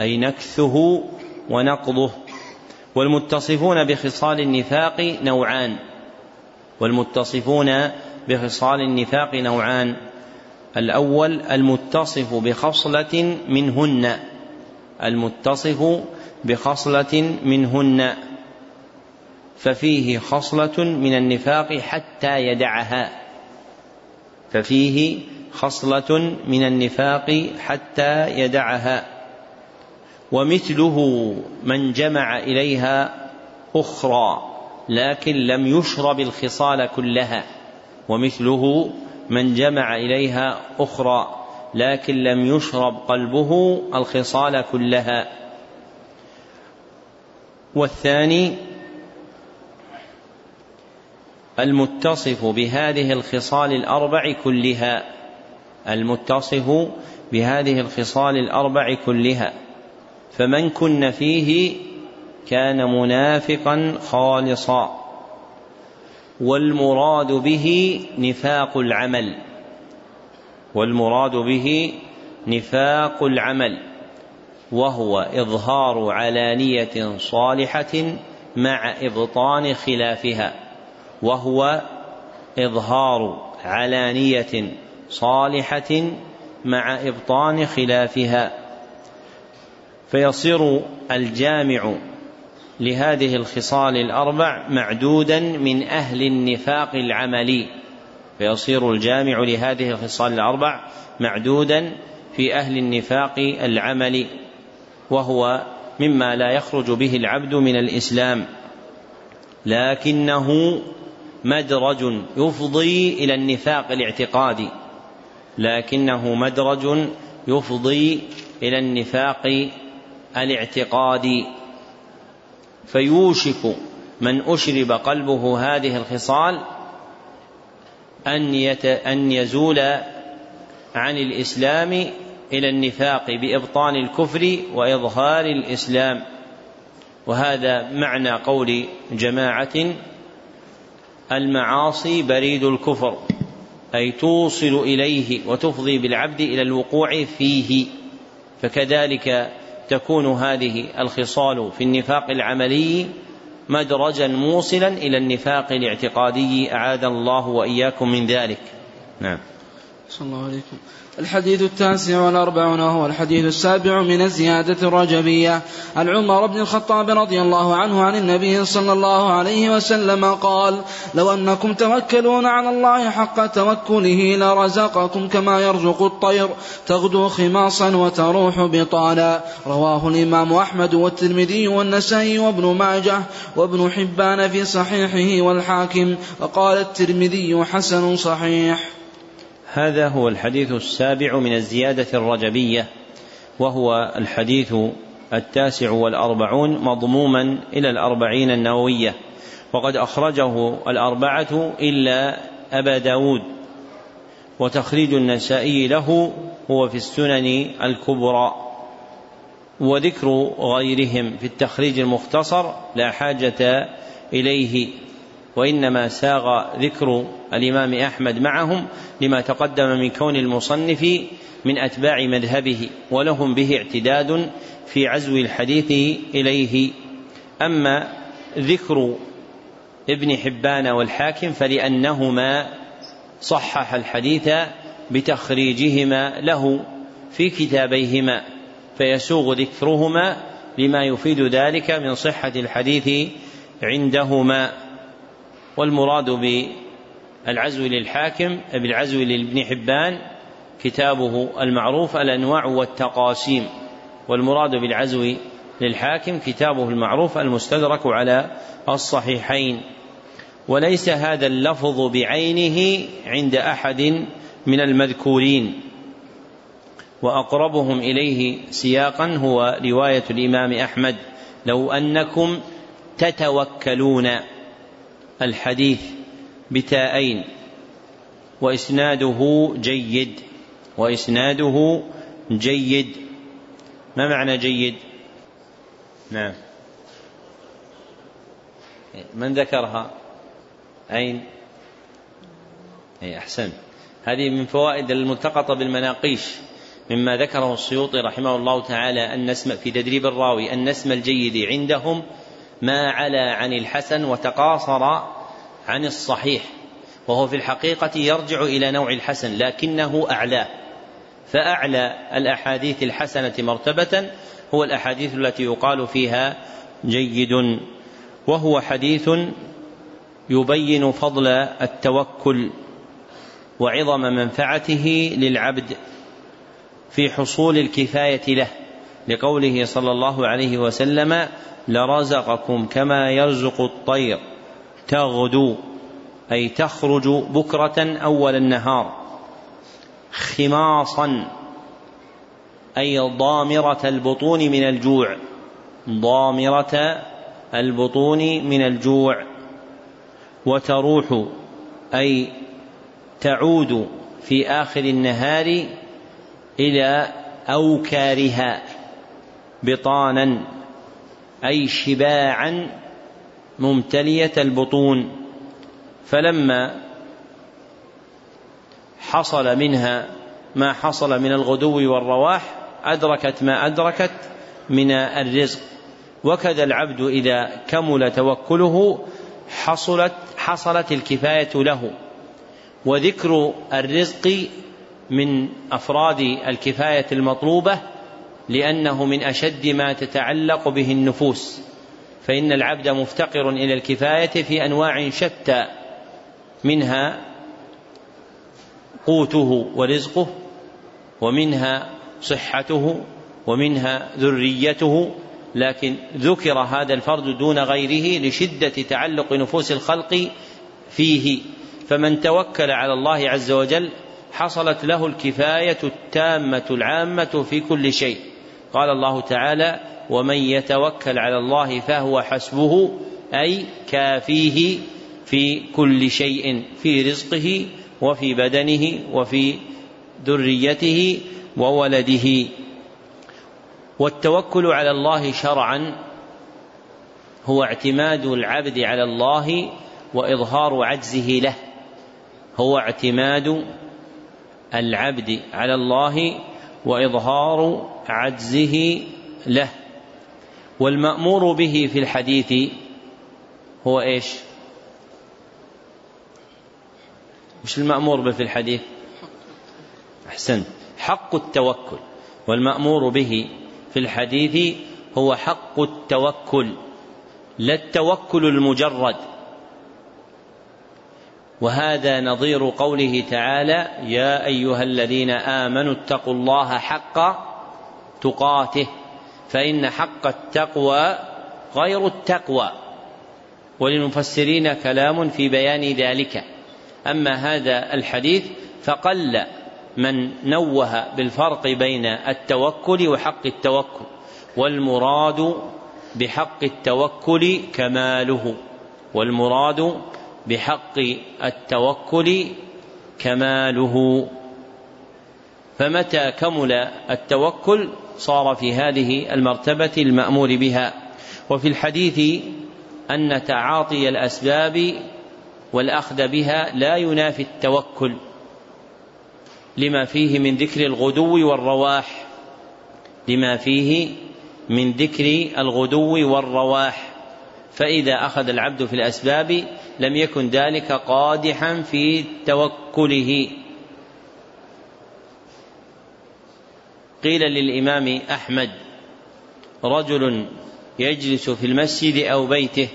أي نكثه ونقضه. والمتصفون بخصال النفاق نوعان. والمتصفون بخصال النفاق نوعان. الأول المتصف بخصلة منهن. المتصف بخصلة منهن. ففيه خصلة من النفاق حتى يدعها. ففيه خصلة من النفاق حتى يدعها. ومثله من جمع إليها أخرى لكن لم يشرب الخصال كلها. ومثله من جمع إليها أخرى لكن لم يشرب قلبه الخصال كلها. والثاني المتصف بهذه الخصال الأربع كلها. المتصف بهذه الخصال الأربع كلها. فمن كن فيه كان منافقا خالصا. والمراد به نفاق العمل. والمراد به نفاق العمل. وهو إظهار علانية صالحة مع إبطان خلافها. وهو إظهار علانية صالحة مع إبطان خلافها. فيصير الجامع لهذه الخصال الأربع معدودا من أهل النفاق العملي. فيصير الجامع لهذه الخصال الأربع معدودا في أهل النفاق العملي وهو مما لا يخرج به العبد من الإسلام. لكنه مدرج يفضي إلى النفاق الاعتقادي. لكنه مدرج يفضي إلى النفاق الاعتقادي فيوشك من أشرب قلبه هذه الخصال أن يت أن يزول عن الإسلام إلى النفاق بإبطان الكفر وإظهار الإسلام. وهذا معنى قول جماعة المعاصي بريد الكفر أي توصل إليه وتفضي بالعبد إلى الوقوع فيه. فكذلك تكون هذه الخصال في النفاق العملي مدرجا موصلا إلى النفاق الاعتقادي. أعاذ الله وإياكم من ذلك. نعم. صلى الله عليكم الحديث التاسع والأربعون وهو الحديث السابع من الزيادة الرجبية. عن عمر بن الخطاب رضي الله عنه عن النبي صلى الله عليه وسلم قال لو أنكم توكلون على الله حق توكله لرزقكم كما يرزق الطير. تغدو خماصا وتروح بطانا. رواه الإمام أحمد والترمذي والنسائي وابن ماجه وابن حبان في صحيحه والحاكم. وقال الترمذي حسن صحيح. هذا هو الحديث السابع من الزيادة الرجبية وهو الحديث التاسع والأربعون مضموما إلى الأربعين النووية وقد أخرجه الأربعة إلا أبا داود وتخريج النسائي له هو في السنن الكبرى وذكر غيرهم في التخريج المختصر لا حاجة إليه وإنما ساغ ذكر الإمام أحمد معهم لما تقدم من كون المصنف من أتباع مذهبه ولهم به اعتداد في عزو الحديث إليه. أما ذكر ابن حبان والحاكم فلأنهما صحح الحديث بتخريجهما له في كتابيهما فيسوغ ذكرهما لما يفيد ذلك من صحة الحديث عندهما. والمراد بالعزو للحاكم بالعزو لابن حبان كتابه المعروف الأنواع والتقاسيم. والمراد بالعزو للحاكم كتابه المعروف المستدرك على الصحيحين. وليس هذا اللفظ بعينه عند أحد من المذكورين. وأقربهم إليه سياقا هو رواية الإمام أحمد. لو أنكم تتوكلون الحديث بتاءين. وإسناده جيد. وإسناده جيد. ما معنى جيد؟ نعم. من ذكرها؟ أين؟ أي أحسن. هذه من فوائد الملتقطة بالمناقيش مما ذكره السيوطي رحمه الله تعالى أن نسم في تدريب الراوي أن نسم الجيد عندهم ما علا عن الحسن وتقاصر عن الصحيح وهو في الحقيقة يرجع إلى نوع الحسن لكنه أعلاه فأعلى الأحاديث الحسنة مرتبة هو الأحاديث التي يقال فيها جيد وهو حديث يبين فضل التوكل وعظم منفعته للعبد في حصول الكفاية له. لقوله صلى الله عليه وسلم لرزقكم كما يرزق الطير. تغدو أي تخرج بكرة أول النهار خماصا أي ضامرة البطون من الجوع ضامرة البطون من الجوع وتروح أي تعود في آخر النهار إلى أوكارها بطانا أي شباعا ممتلية البطون فلما حصل منها ما حصل من الغدو والرواح أدركت ما أدركت من الرزق. وكذا العبد إذا كمل توكله حصلت حصلت الكفاية له. وذكر الرزق من أفراد الكفاية المطلوبة لأنه من أشد ما تتعلق به النفوس. فإن العبد مفتقر إلى الكفاية في أنواع شتى منها قوته ورزقه ومنها صحته ومنها ذريته لكن ذكر هذا الفرد دون غيره لشدة تعلق نفوس الخلق فيه. فمن توكل على الله عز وجل حصلت له الكفاية التامة العامة في كل شيء. قال الله تعالى ومن يتوكل على الله فهو حسبه أي كافيه في كل شيء في رزقه وفي بدنه وفي ذريته وولده. والتوكل على الله شرعا هو اعتماد العبد على الله وإظهار عجزه له. هو اعتماد العبد على الله وإظهار عجزه له. والمأمور به في الحديث هو إيش؟ مش المأمور به في الحديث؟ احسنت حق التوكل. والمأمور به في الحديث هو حق التوكل. لا التوكل المجرد. وهذا نظير قوله تعالى يا أيها الذين آمنوا اتقوا الله حق تقاته فإن حق التقوى غير التقوى. وللمفسرين كلام في بيان ذلك. أما هذا الحديث فقل من نوه بالفرق بين التوكل وحق التوكل والمراد بحق التوكل كماله والمراد بحق التوكل كماله. فمتى كمل التوكل صار في هذه المرتبة المأمور بها. وفي الحديث أن تعاطي الأسباب والأخذ بها لا ينافي التوكل لما فيه من ذكر الغدو والرواح لما فيه من ذكر الغدو والرواح. فإذا أخذ العبد في الأسباب لم يكن ذلك قادحا في توكله. قيل للإمام أحمد رجل يجلس في المسجد أو بيته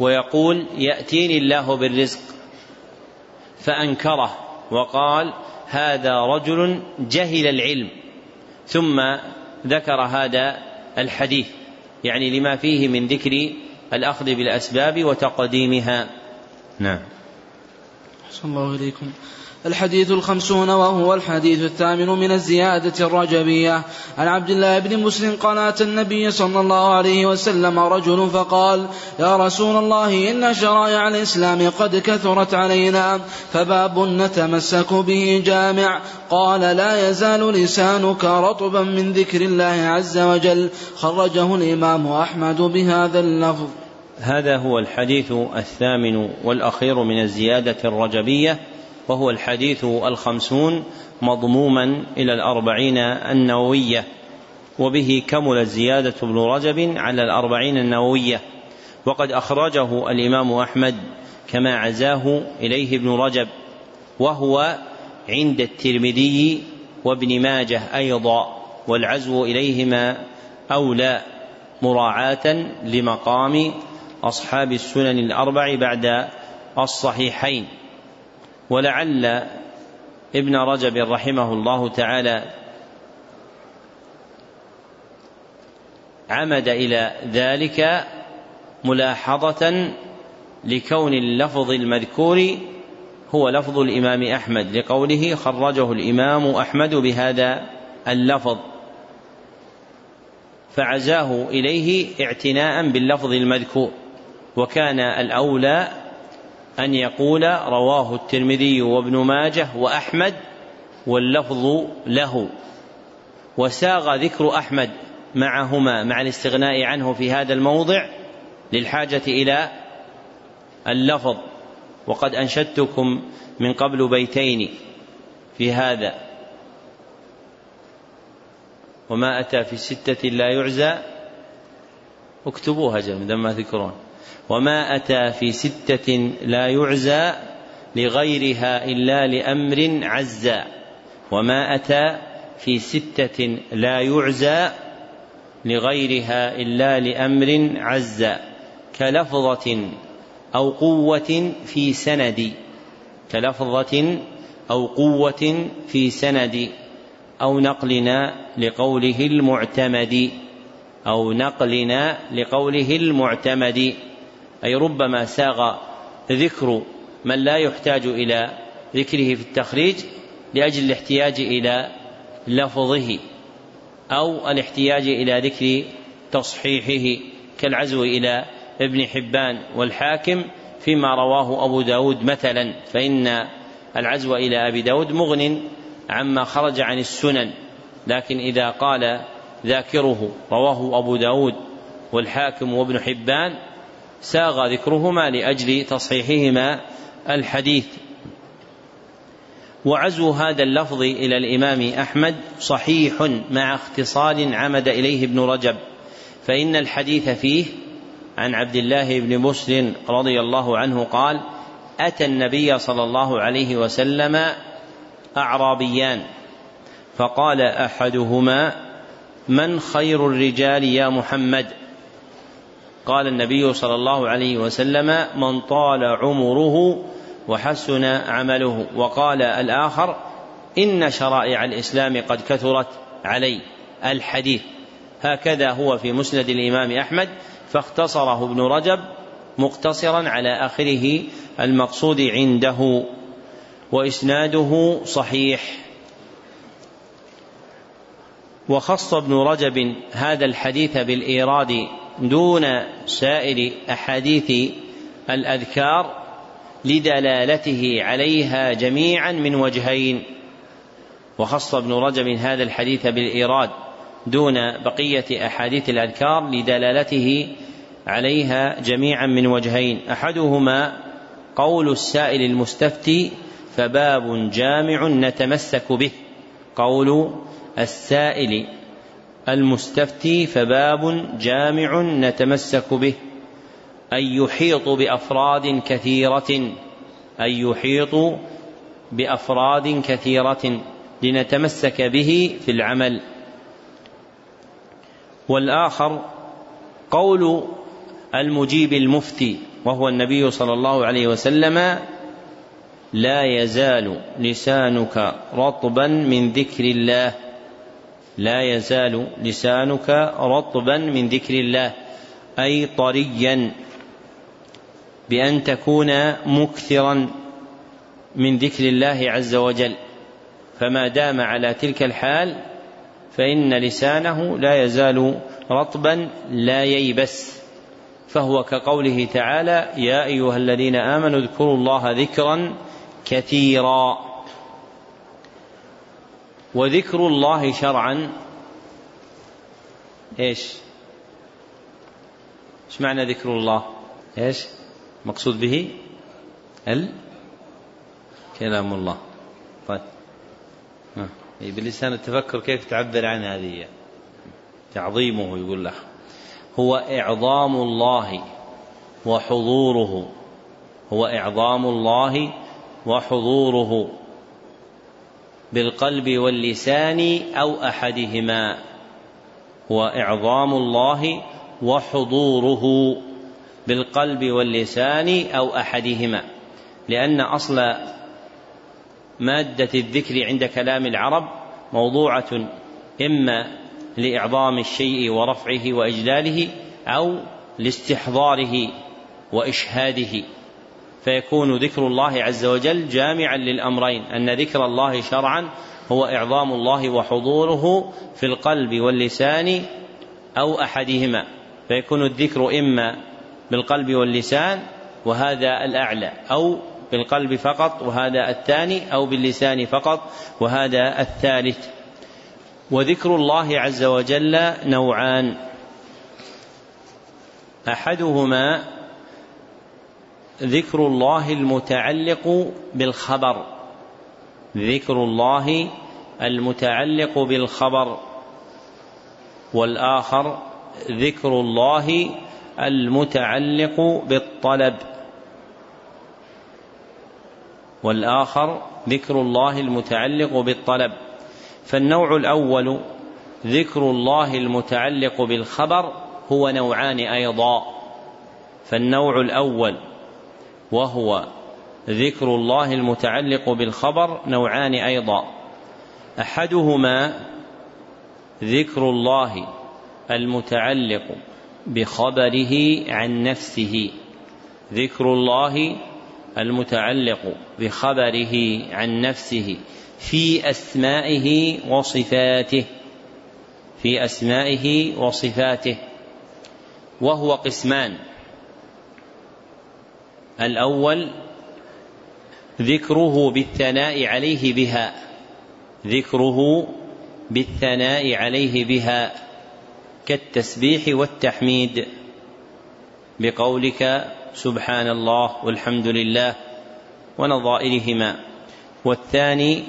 ويقول يأتيني الله بالرزق فأنكره وقال هذا رجل جهل العلم ثم ذكر هذا الحديث يعني لما فيه من ذكر الأخذ بالأسباب وتقديمها. نعم. أحسن الله إليكم. الحديث الخمسون وهو الحديث الثامن من الزيادة الرجبية. عن عبد الله بن مسلم قال أتى النبي صلى الله عليه وسلم رجل فقال يا رسول الله إن شرائع الإسلام قد كثرت علينا فباب نتمسك به جامع. قال لا يزال لسانك رطبا من ذكر الله عز وجل. خرجه الإمام أحمد بهذا اللفظ. هذا هو الحديث الثامن والأخير من الزيادة الرجبية. وهو الحديث الخمسون مضموما إلى الأربعين النووية وبه كمل زيادة ابن رجب على الأربعين النووية. وقد أخرجه الإمام أحمد كما عزاه إليه ابن رجب وهو عند الترمذي وابن ماجه أيضا والعزو إليهما أولى مراعاة لمقام أصحاب السنن الأربع بعد الصحيحين. ولعل ابن رجب رحمه الله تعالى عمد إلى ذلك ملاحظة لكون اللفظ المذكور هو لفظ الإمام أحمد لقوله خرجه الإمام أحمد بهذا اللفظ. فعزاه إليه اعتناء باللفظ المذكور وكان الأولى أن يقول رواه الترمذي وابن ماجه وأحمد واللفظ له وساغ ذكر أحمد معهما مع الاستغناء عنه في هذا الموضع للحاجة إلى اللفظ. وقد أنشدتكم من قبل بيتين في هذا. وما أتى في ستة لا يعزى اكتبوها جميعا ما تذكرون. وما أتى في ستة لا يعزى لغيرها إلا لأمر عزى وما أتى في ستة لا يعزى لغيرها إلا لأمر عز. كلفظة أو قوة في سند. كلفظة أو قوة في سند. أو نقلنا لقوله المعتمد. أو نقلنا لقوله المعتمد. أي ربما ساغ ذكر من لا يحتاج إلى ذكره في التخريج لأجل الاحتياج إلى لفظه أو الاحتياج إلى ذكر تصحيحه كالعزو إلى ابن حبان والحاكم فيما رواه أبو داود مثلا فإن العزو إلى أبي داود مغن عما خرج عن السنن لكن إذا قال ذاكره رواه أبو داود والحاكم وابن حبان ساغ ذكرهما لأجل تصحيحهما الحديث. وعزو هذا اللفظ إلى الإمام أحمد صحيح مع اختصال عمد إليه ابن رجب فإن الحديث فيه عن عبد الله بن مسلم رضي الله عنه قال أتى النبي صلى الله عليه وسلم أعرابيان فقال أحدهما من خير الرجال يا محمد؟ قال النبي صلى الله عليه وسلم من طال عمره وحسن عمله. وقال الآخر إن شرائع الإسلام قد كثرت علي. الحديث. هكذا هو في مسند الإمام أحمد فاختصره ابن رجب مقتصرا على آخره المقصود عنده وإسناده صحيح. وخص ابن رجب هذا الحديث بالإيراد دون سائر أحاديث الأذكار لدلالته عليها جميعا من وجهين. وخص ابن رجب هذا الحديث بالإيراد دون بقية أحاديث الأذكار لدلالته عليها جميعا من وجهين. أحدهما قول السائل المستفتي فباب جامع نتمسك به قول السائل المستفتي فباب جامع نتمسك به أن يحيط بأفراد كثيرة أن يحيط بأفراد كثيرة لنتمسك به في العمل. والآخر قول المجيب المفتي وهو النبي صلى الله عليه وسلم لا يزال لسانك رطبا من ذكر الله. لا يزال لسانك رطبا من ذكر الله أي طريا بأن تكون مكثرا من ذكر الله عز وجل. فما دام على تلك الحال فإن لسانه لا يزال رطبا لا ييبس. فهو كقوله تعالى يا أيها الذين آمنوا اذكروا الله ذكرا كثيرا. وذكر الله شرعا. إيش؟ إيش معنى ذكر الله؟ إيش؟ مقصود به؟ ال؟ كلام الله. طيب. بلسان التفكر كيف تعبر عن هذه؟ تعظيمه يقول له. هو إعظام الله وحضوره. هو إعظام الله وحضوره. بالقلب واللسان أو أحدهما هو إعظام الله وحضوره بالقلب واللسان أو أحدهما لأن أصل مادة الذكر عند كلام العرب موضوعة إما لإعظام الشيء ورفعه وإجلاله أو لاستحضاره وإشهاده. فيكون ذكر الله عز وجل جامعا للأمرين. أن ذكر الله شرعا هو إعظام الله وحضوره في القلب واللسان أو أحدهما. فيكون الذكر إما بالقلب واللسان وهذا الأعلى أو بالقلب فقط وهذا الثاني أو باللسان فقط وهذا الثالث. وذكر الله عز وجل نوعان. أحدهما ذكر الله المتعلق بالخبر. ذكر الله المتعلق بالخبر. والآخر ذكر الله المتعلق بالطلب. والآخر ذكر الله المتعلق بالطلب. فالنوع الأول ذكر الله المتعلق بالخبر هو نوعان أيضا. فالنوع الأول وهو ذكر الله المتعلق بالخبر نوعان أيضا. أحدهما ذكر الله المتعلق بخبره عن نفسه. ذكر الله المتعلق بخبره عن نفسه في أسمائه وصفاته. في أسمائه وصفاته. وهو قسمان. الأول ذكره بالثناء عليه بها. ذكره بالثناء عليه بها كالتسبيح والتحميد. بقولك سبحان الله والحمد لله ونظائرهما. والثاني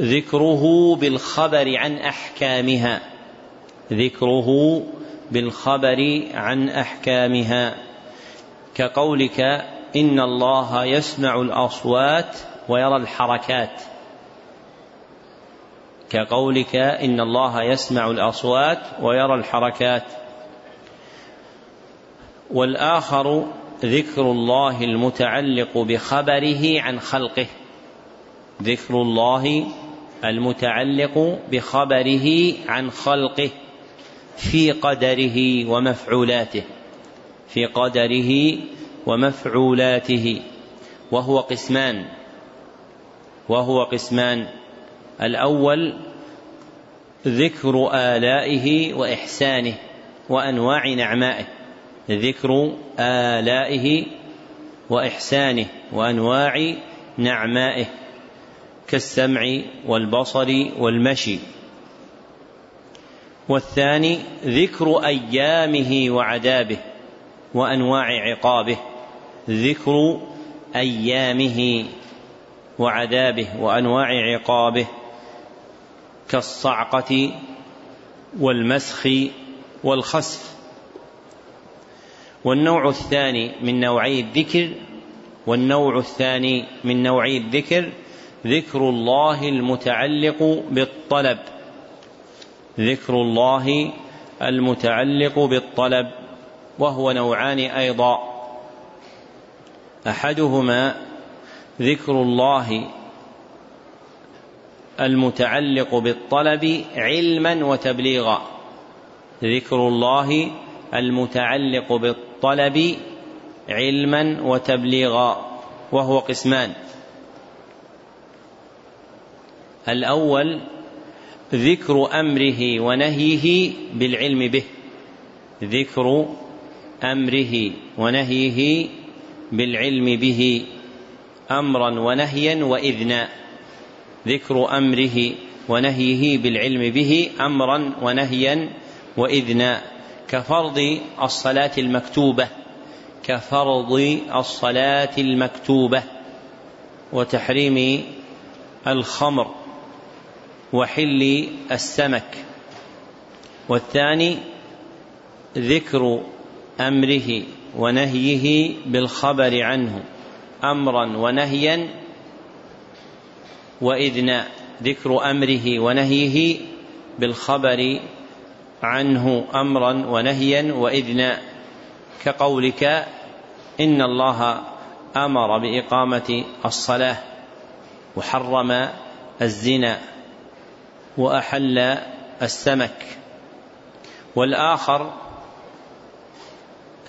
ذكره بالخبر عن أحكامها. ذكره بالخبر عن أحكامها. كقولك إن الله يسمع الأصوات ويرى الحركات. كقولك إن الله يسمع الأصوات ويرى الحركات. والآخر ذكر الله المتعلق بخبره عن خلقه. ذكر الله المتعلق بخبره عن خلقه في قدره ومفعولاته. في قدره ومفعولاته وهو قسمان وهو قسمان. الأول ذكر آلائه وإحسانه وأنواع نعمائه. ذكر آلائه وإحسانه وأنواع نعمائه كالسمع والبصر والمشي. والثاني ذكر أيامه وعذابه وأنواع عقابه. ذكر أيامه وعذابه وأنواع عقابه كالصعقة والمسخ والخسف. والنوع الثاني من نوعي الذكر والنوع الثاني من نوعي الذكر ذكر الله المتعلق بالطلب. ذكر الله المتعلق بالطلب وهو نوعان أيضا. أحدهما ذكر الله المتعلق بالطلب علما وتبليغا. ذكر الله المتعلق بالطلب علما وتبليغا وهو قسمان. الأول ذكر أمره ونهيه بالعلم به. ذكر أمره ونهيه بالعلم به أمرا ونهيا وإذنا. ذكر أمره ونهيه بالعلم به أمرا ونهيا وإذنا. كفرض الصلاة المكتوبة. كفرض الصلاة المكتوبة. وتحريم الخمر. وحل السمك. والثاني ذكر أمره ونهيه بالخبر عنه أمرا ونهيا واذنا ذكر أمره ونهيه بالخبر عنه أمرا ونهيا واذنا كقولك إن الله أمر بإقامة الصلاة وحرم الزنا وأحل السمك والآخر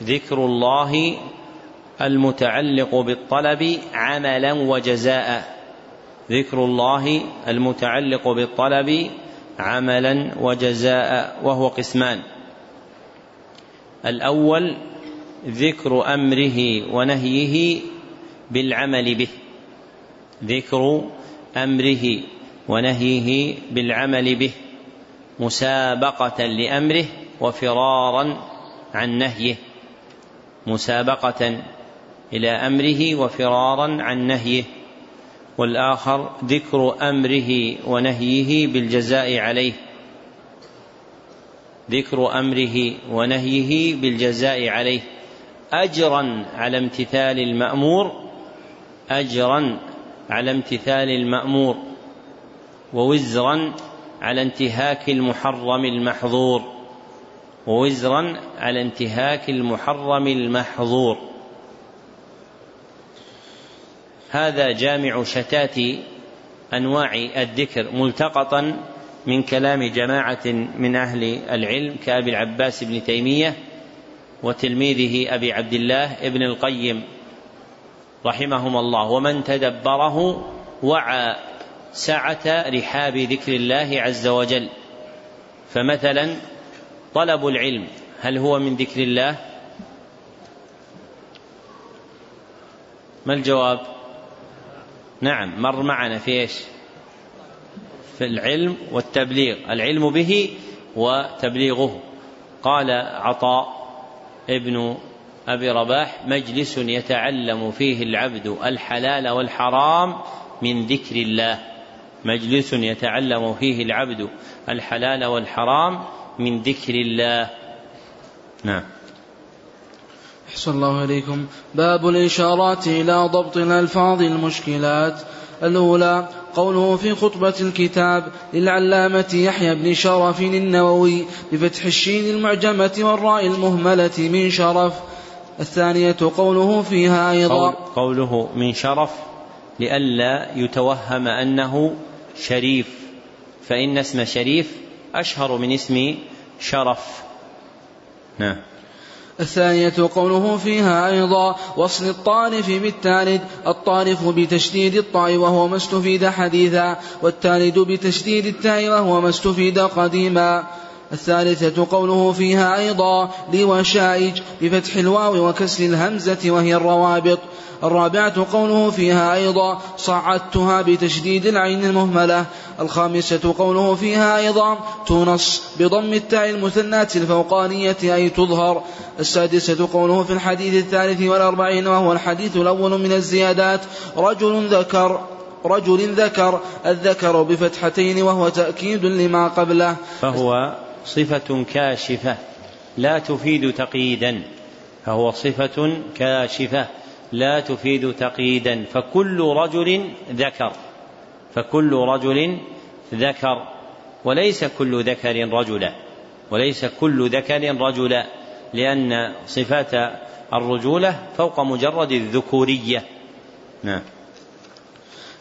ذكر الله المتعلق بالطلب عملا وجزاء. ذكر الله المتعلق بالطلب عملا وجزاء وهو قسمان. الأول ذكر أمره ونهيه بالعمل به. ذكر أمره ونهيه بالعمل به. مسابقة لأمره وفرارا عن نهيه. مسابقة إلى أمره وفرارا عن نهيه والآخر ذكر أمره ونهيه بالجزاء عليه. ذكر أمره ونهيه بالجزاء عليه. أجرا على امتثال المأمور أجرا على امتثال المأمور ووزرا على انتهاك المحرم المحظور. ووزرا على انتهاك المحرم المحظور. هذا جامع شتات أنواع الذكر ملتقطا من كلام جماعة من أهل العلم كأبي العباس بن تيمية وتلميذه أبي عبد الله ابن القيم رحمهما الله. ومن تدبره وعى سعه رحاب ذكر الله عز وجل. فمثلا طلب العلم هل هو من ذكر الله؟ ما الجواب؟ نعم مر معنا في إيش؟ في العلم والتبليغ العلم به وتبليغه. قال عطاء ابن أبي رباح مجلس يتعلم فيه العبد الحلال والحرام من ذكر الله. مجلس يتعلم فيه العبد الحلال والحرام من ذكر الله. نعم. أحسن الله إليكم. باب الإشارات إلى ضبط الألفاظ المشكلات. الأولى قوله في خطبة الكتاب للعلامة يحيى بن شرف النووي بفتح الشين المعجمة والراء المهملة من شرف. الثانية قوله فيها أيضا. قوله من شرف لئلا يتوهم أنه شريف. فإن اسم شريف أشهر من اسم شرف. نعم. الثانية قوله فيها أيضا وصل الطارف بالتالد الطارف بتشديد الطاء وهو ما استفيد حديثا والتالد بتشديد التاء وهو ما استفيد قديما. الثالثة قوله فيها أيضا لوشائج بفتح الواو وكسر الهمزة وهي الروابط. الرابعة قوله فيها أيضا صعدتها بتشديد العين المهملة. الخامسة قوله فيها أيضا تنص بضم التاء المثناة الفوقانية أي تظهر. السادسة قوله في الحديث الثالث والأربعين وهو الحديث الأول من الزيادات. رجل ذكر رجل ذكر الذكر بفتحتين وهو تأكيد لما قبله. فهو صفة كاشفة لا تفيد تقييدا فهو صفة كاشفة لا تفيد تقييدا فكل رجل ذكر فكل رجل ذكر وليس كل ذكر رجلا وليس كل ذكر رجلا لأن صفات الرجولة فوق مجرد الذكورية. نعم.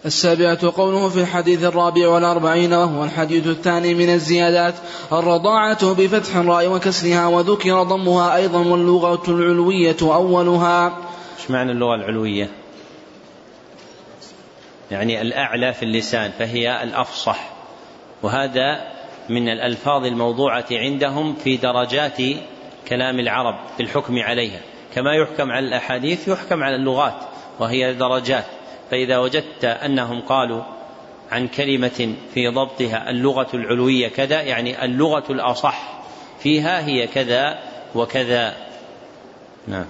السابعة قوله في الحديث الرابع والأربعين وهو الحديث الثاني من الزيادات الرضاعة بفتح الراء وكسرها وذكر ضمها أيضا واللغة العلوية أولها. إيش معنى اللغة العلوية؟ يعني الأعلى في اللسان فهي الأفصح. وهذا من الألفاظ الموضوعة عندهم في درجات كلام العرب في الحكم عليها. كما يحكم على الأحاديث يحكم على اللغات وهي درجات. فإذا وجدت أنهم قالوا عن كلمة في ضبطها اللغة العلوية كذا يعني اللغة الأصح فيها هي كذا وكذا. نعم.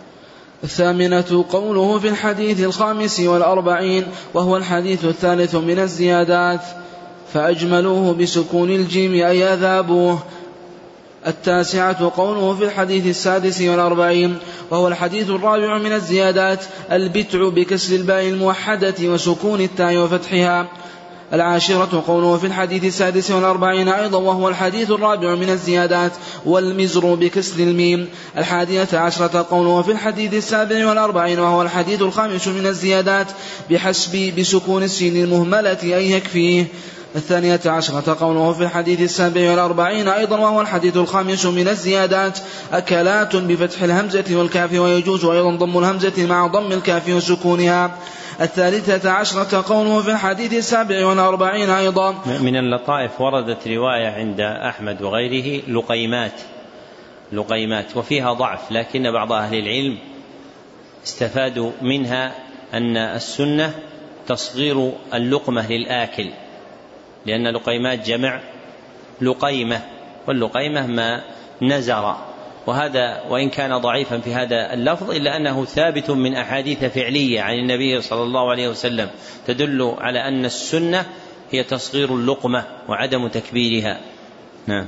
الثامنة قوله في الحديث الخامس والأربعين وهو الحديث الثالث من الزيادات فأجملوه بسكون الجيم أي أذابوه. التاسعة قوله في الحديث السادس والأربعين وهو الحديث الرابع من الزيادات البتع بكسر الباء الموحدة وسكون التاء وفتحها. العاشرة قوله في الحديث السادس والأربعين أيضا وهو الحديث الرابع من الزيادات والمزر بكسر الميم. الحادية عشرة قوله في الحديث السابع والأربعين وهو الحديث الخامس من الزيادات بحسب بسكون السين المهملة أن يكفيه. الثانية عشرة قوله في الحديث السابع والأربعين أيضا وهو الحديث الخامس من الزيادات. أكلات بفتح الهمزة والكاف ويجوز أيضا ضم الهمزة مع ضم الكاف وسكونها. الثالثة عشرة قوله في الحديث السابع والأربعين أيضا. من اللطائف وردت رواية عند أحمد وغيره لقيمات لقيمات وفيها ضعف لكن بعض أهل العلم استفادوا منها أن السنة تصغير اللقمة للآكل. لأن لقيمات جمع لقيمة واللقيمة ما نزر. وهذا وإن كان ضعيفا في هذا اللفظ إلا أنه ثابت من أحاديث فعلية عن النبي صلى الله عليه وسلم تدل على أن السنة هي تصغير اللقمة وعدم تكبيرها. نعم.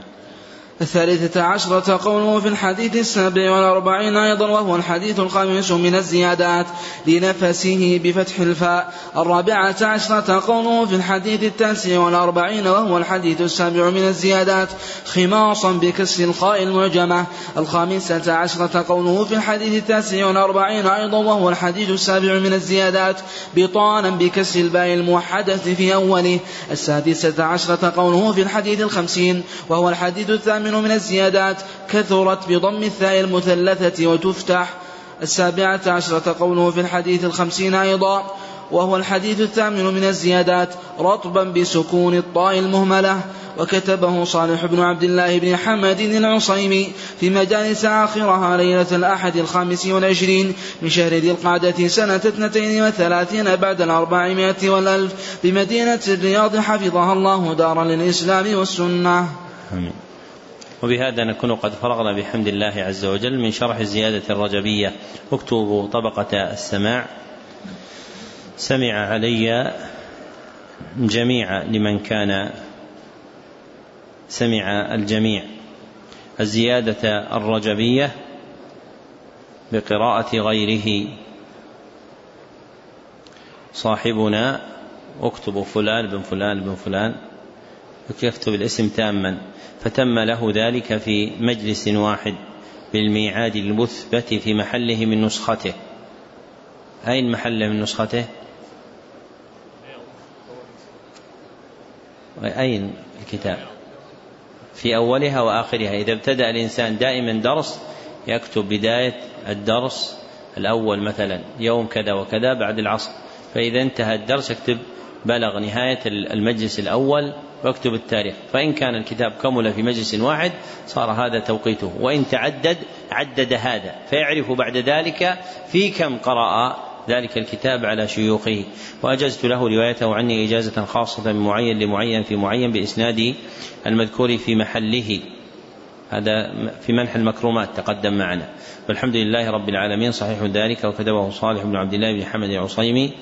الثالثة عشرة قوله في الحديث السابع والأربعين أيضا وهو الحديث الخامس من الزيادات لنفسه بفتح الفاء. الرابعة عشرة قوله في الحديث التاسع والأربعين وهو الحديث السابع من الزيادات خماصا بكسر الخاء المعجمة الخامسة عشرة قوله في الحديث التاسع والأربعين أيضا وهو الحديث السابع من الزيادات بطانا بكسر الباء الموحدة في أوله. السادسة عشرة قوله في الحديث الخمسين وهو الحديث الثامن من الزيادات كثرت بضم الثاء المثلثة وتفتح السابعة عشرة قوله في الحديث الخمسين أيضا وهو الحديث الثامن من الزيادات رطبا بسكون الطاء المهملة وكتبه صالح بن عبد الله بن حمد العصيمي في مجالس آخرها ليلة الأحد الخامس والعشرين من شهر ذي القعدة سنة اثنتين وثلاثين بعد الأربعمائة والألف بمدينة الرياض حفظها الله دارا للإسلام والسنة آمين. وبهذا نكون قد فرغنا بحمد الله عز وجل من شرح الزيادة الرجبية. اكتبوا طبقة السماع. سمع علي جميع لمن كان سمع الجميع. الزيادة الرجبية بقراءة غيره. صاحبنا اكتب فلان بن فلان بن فلان. يكتب الاسم تاما فتم له ذلك في مجلس واحد بالميعاد المثبت في محله من نسخته. أين محله من نسخته؟ أين الكتاب؟ في أولها وآخرها. إذا ابتدأ الإنسان دائما درس يكتب بداية الدرس الأول مثلا يوم كذا وكذا بعد العصر. فإذا انتهى الدرس يكتب بلغ نهاية المجلس الأول واكتب التاريخ. فإن كان الكتاب كمل في مجلس واحد صار هذا توقيته. وإن تعدد عدد هذا. فيعرف بعد ذلك في كم قرأ ذلك الكتاب على شيوخه. وأجزت له روايته عني إجازة خاصة من معين لمعين في معين بإسناد المذكور في محله. هذا في منح المكرمات تقدم معنا. والحمد لله رب العالمين. صحيح ذلك. وكتبه صالح بن عبد الله بن حمد العصيمي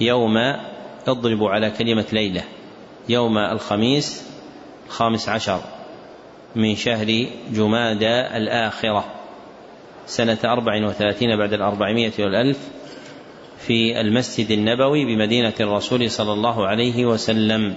يوم اضرب على كلمة ليلة. يوم الخميس الخامس عشر من شهر جمادى الآخرة سنة أربع وثلاثين بعد الأربعمائة والألف في المسجد النبوي بمدينة الرسول صلى الله عليه وسلم.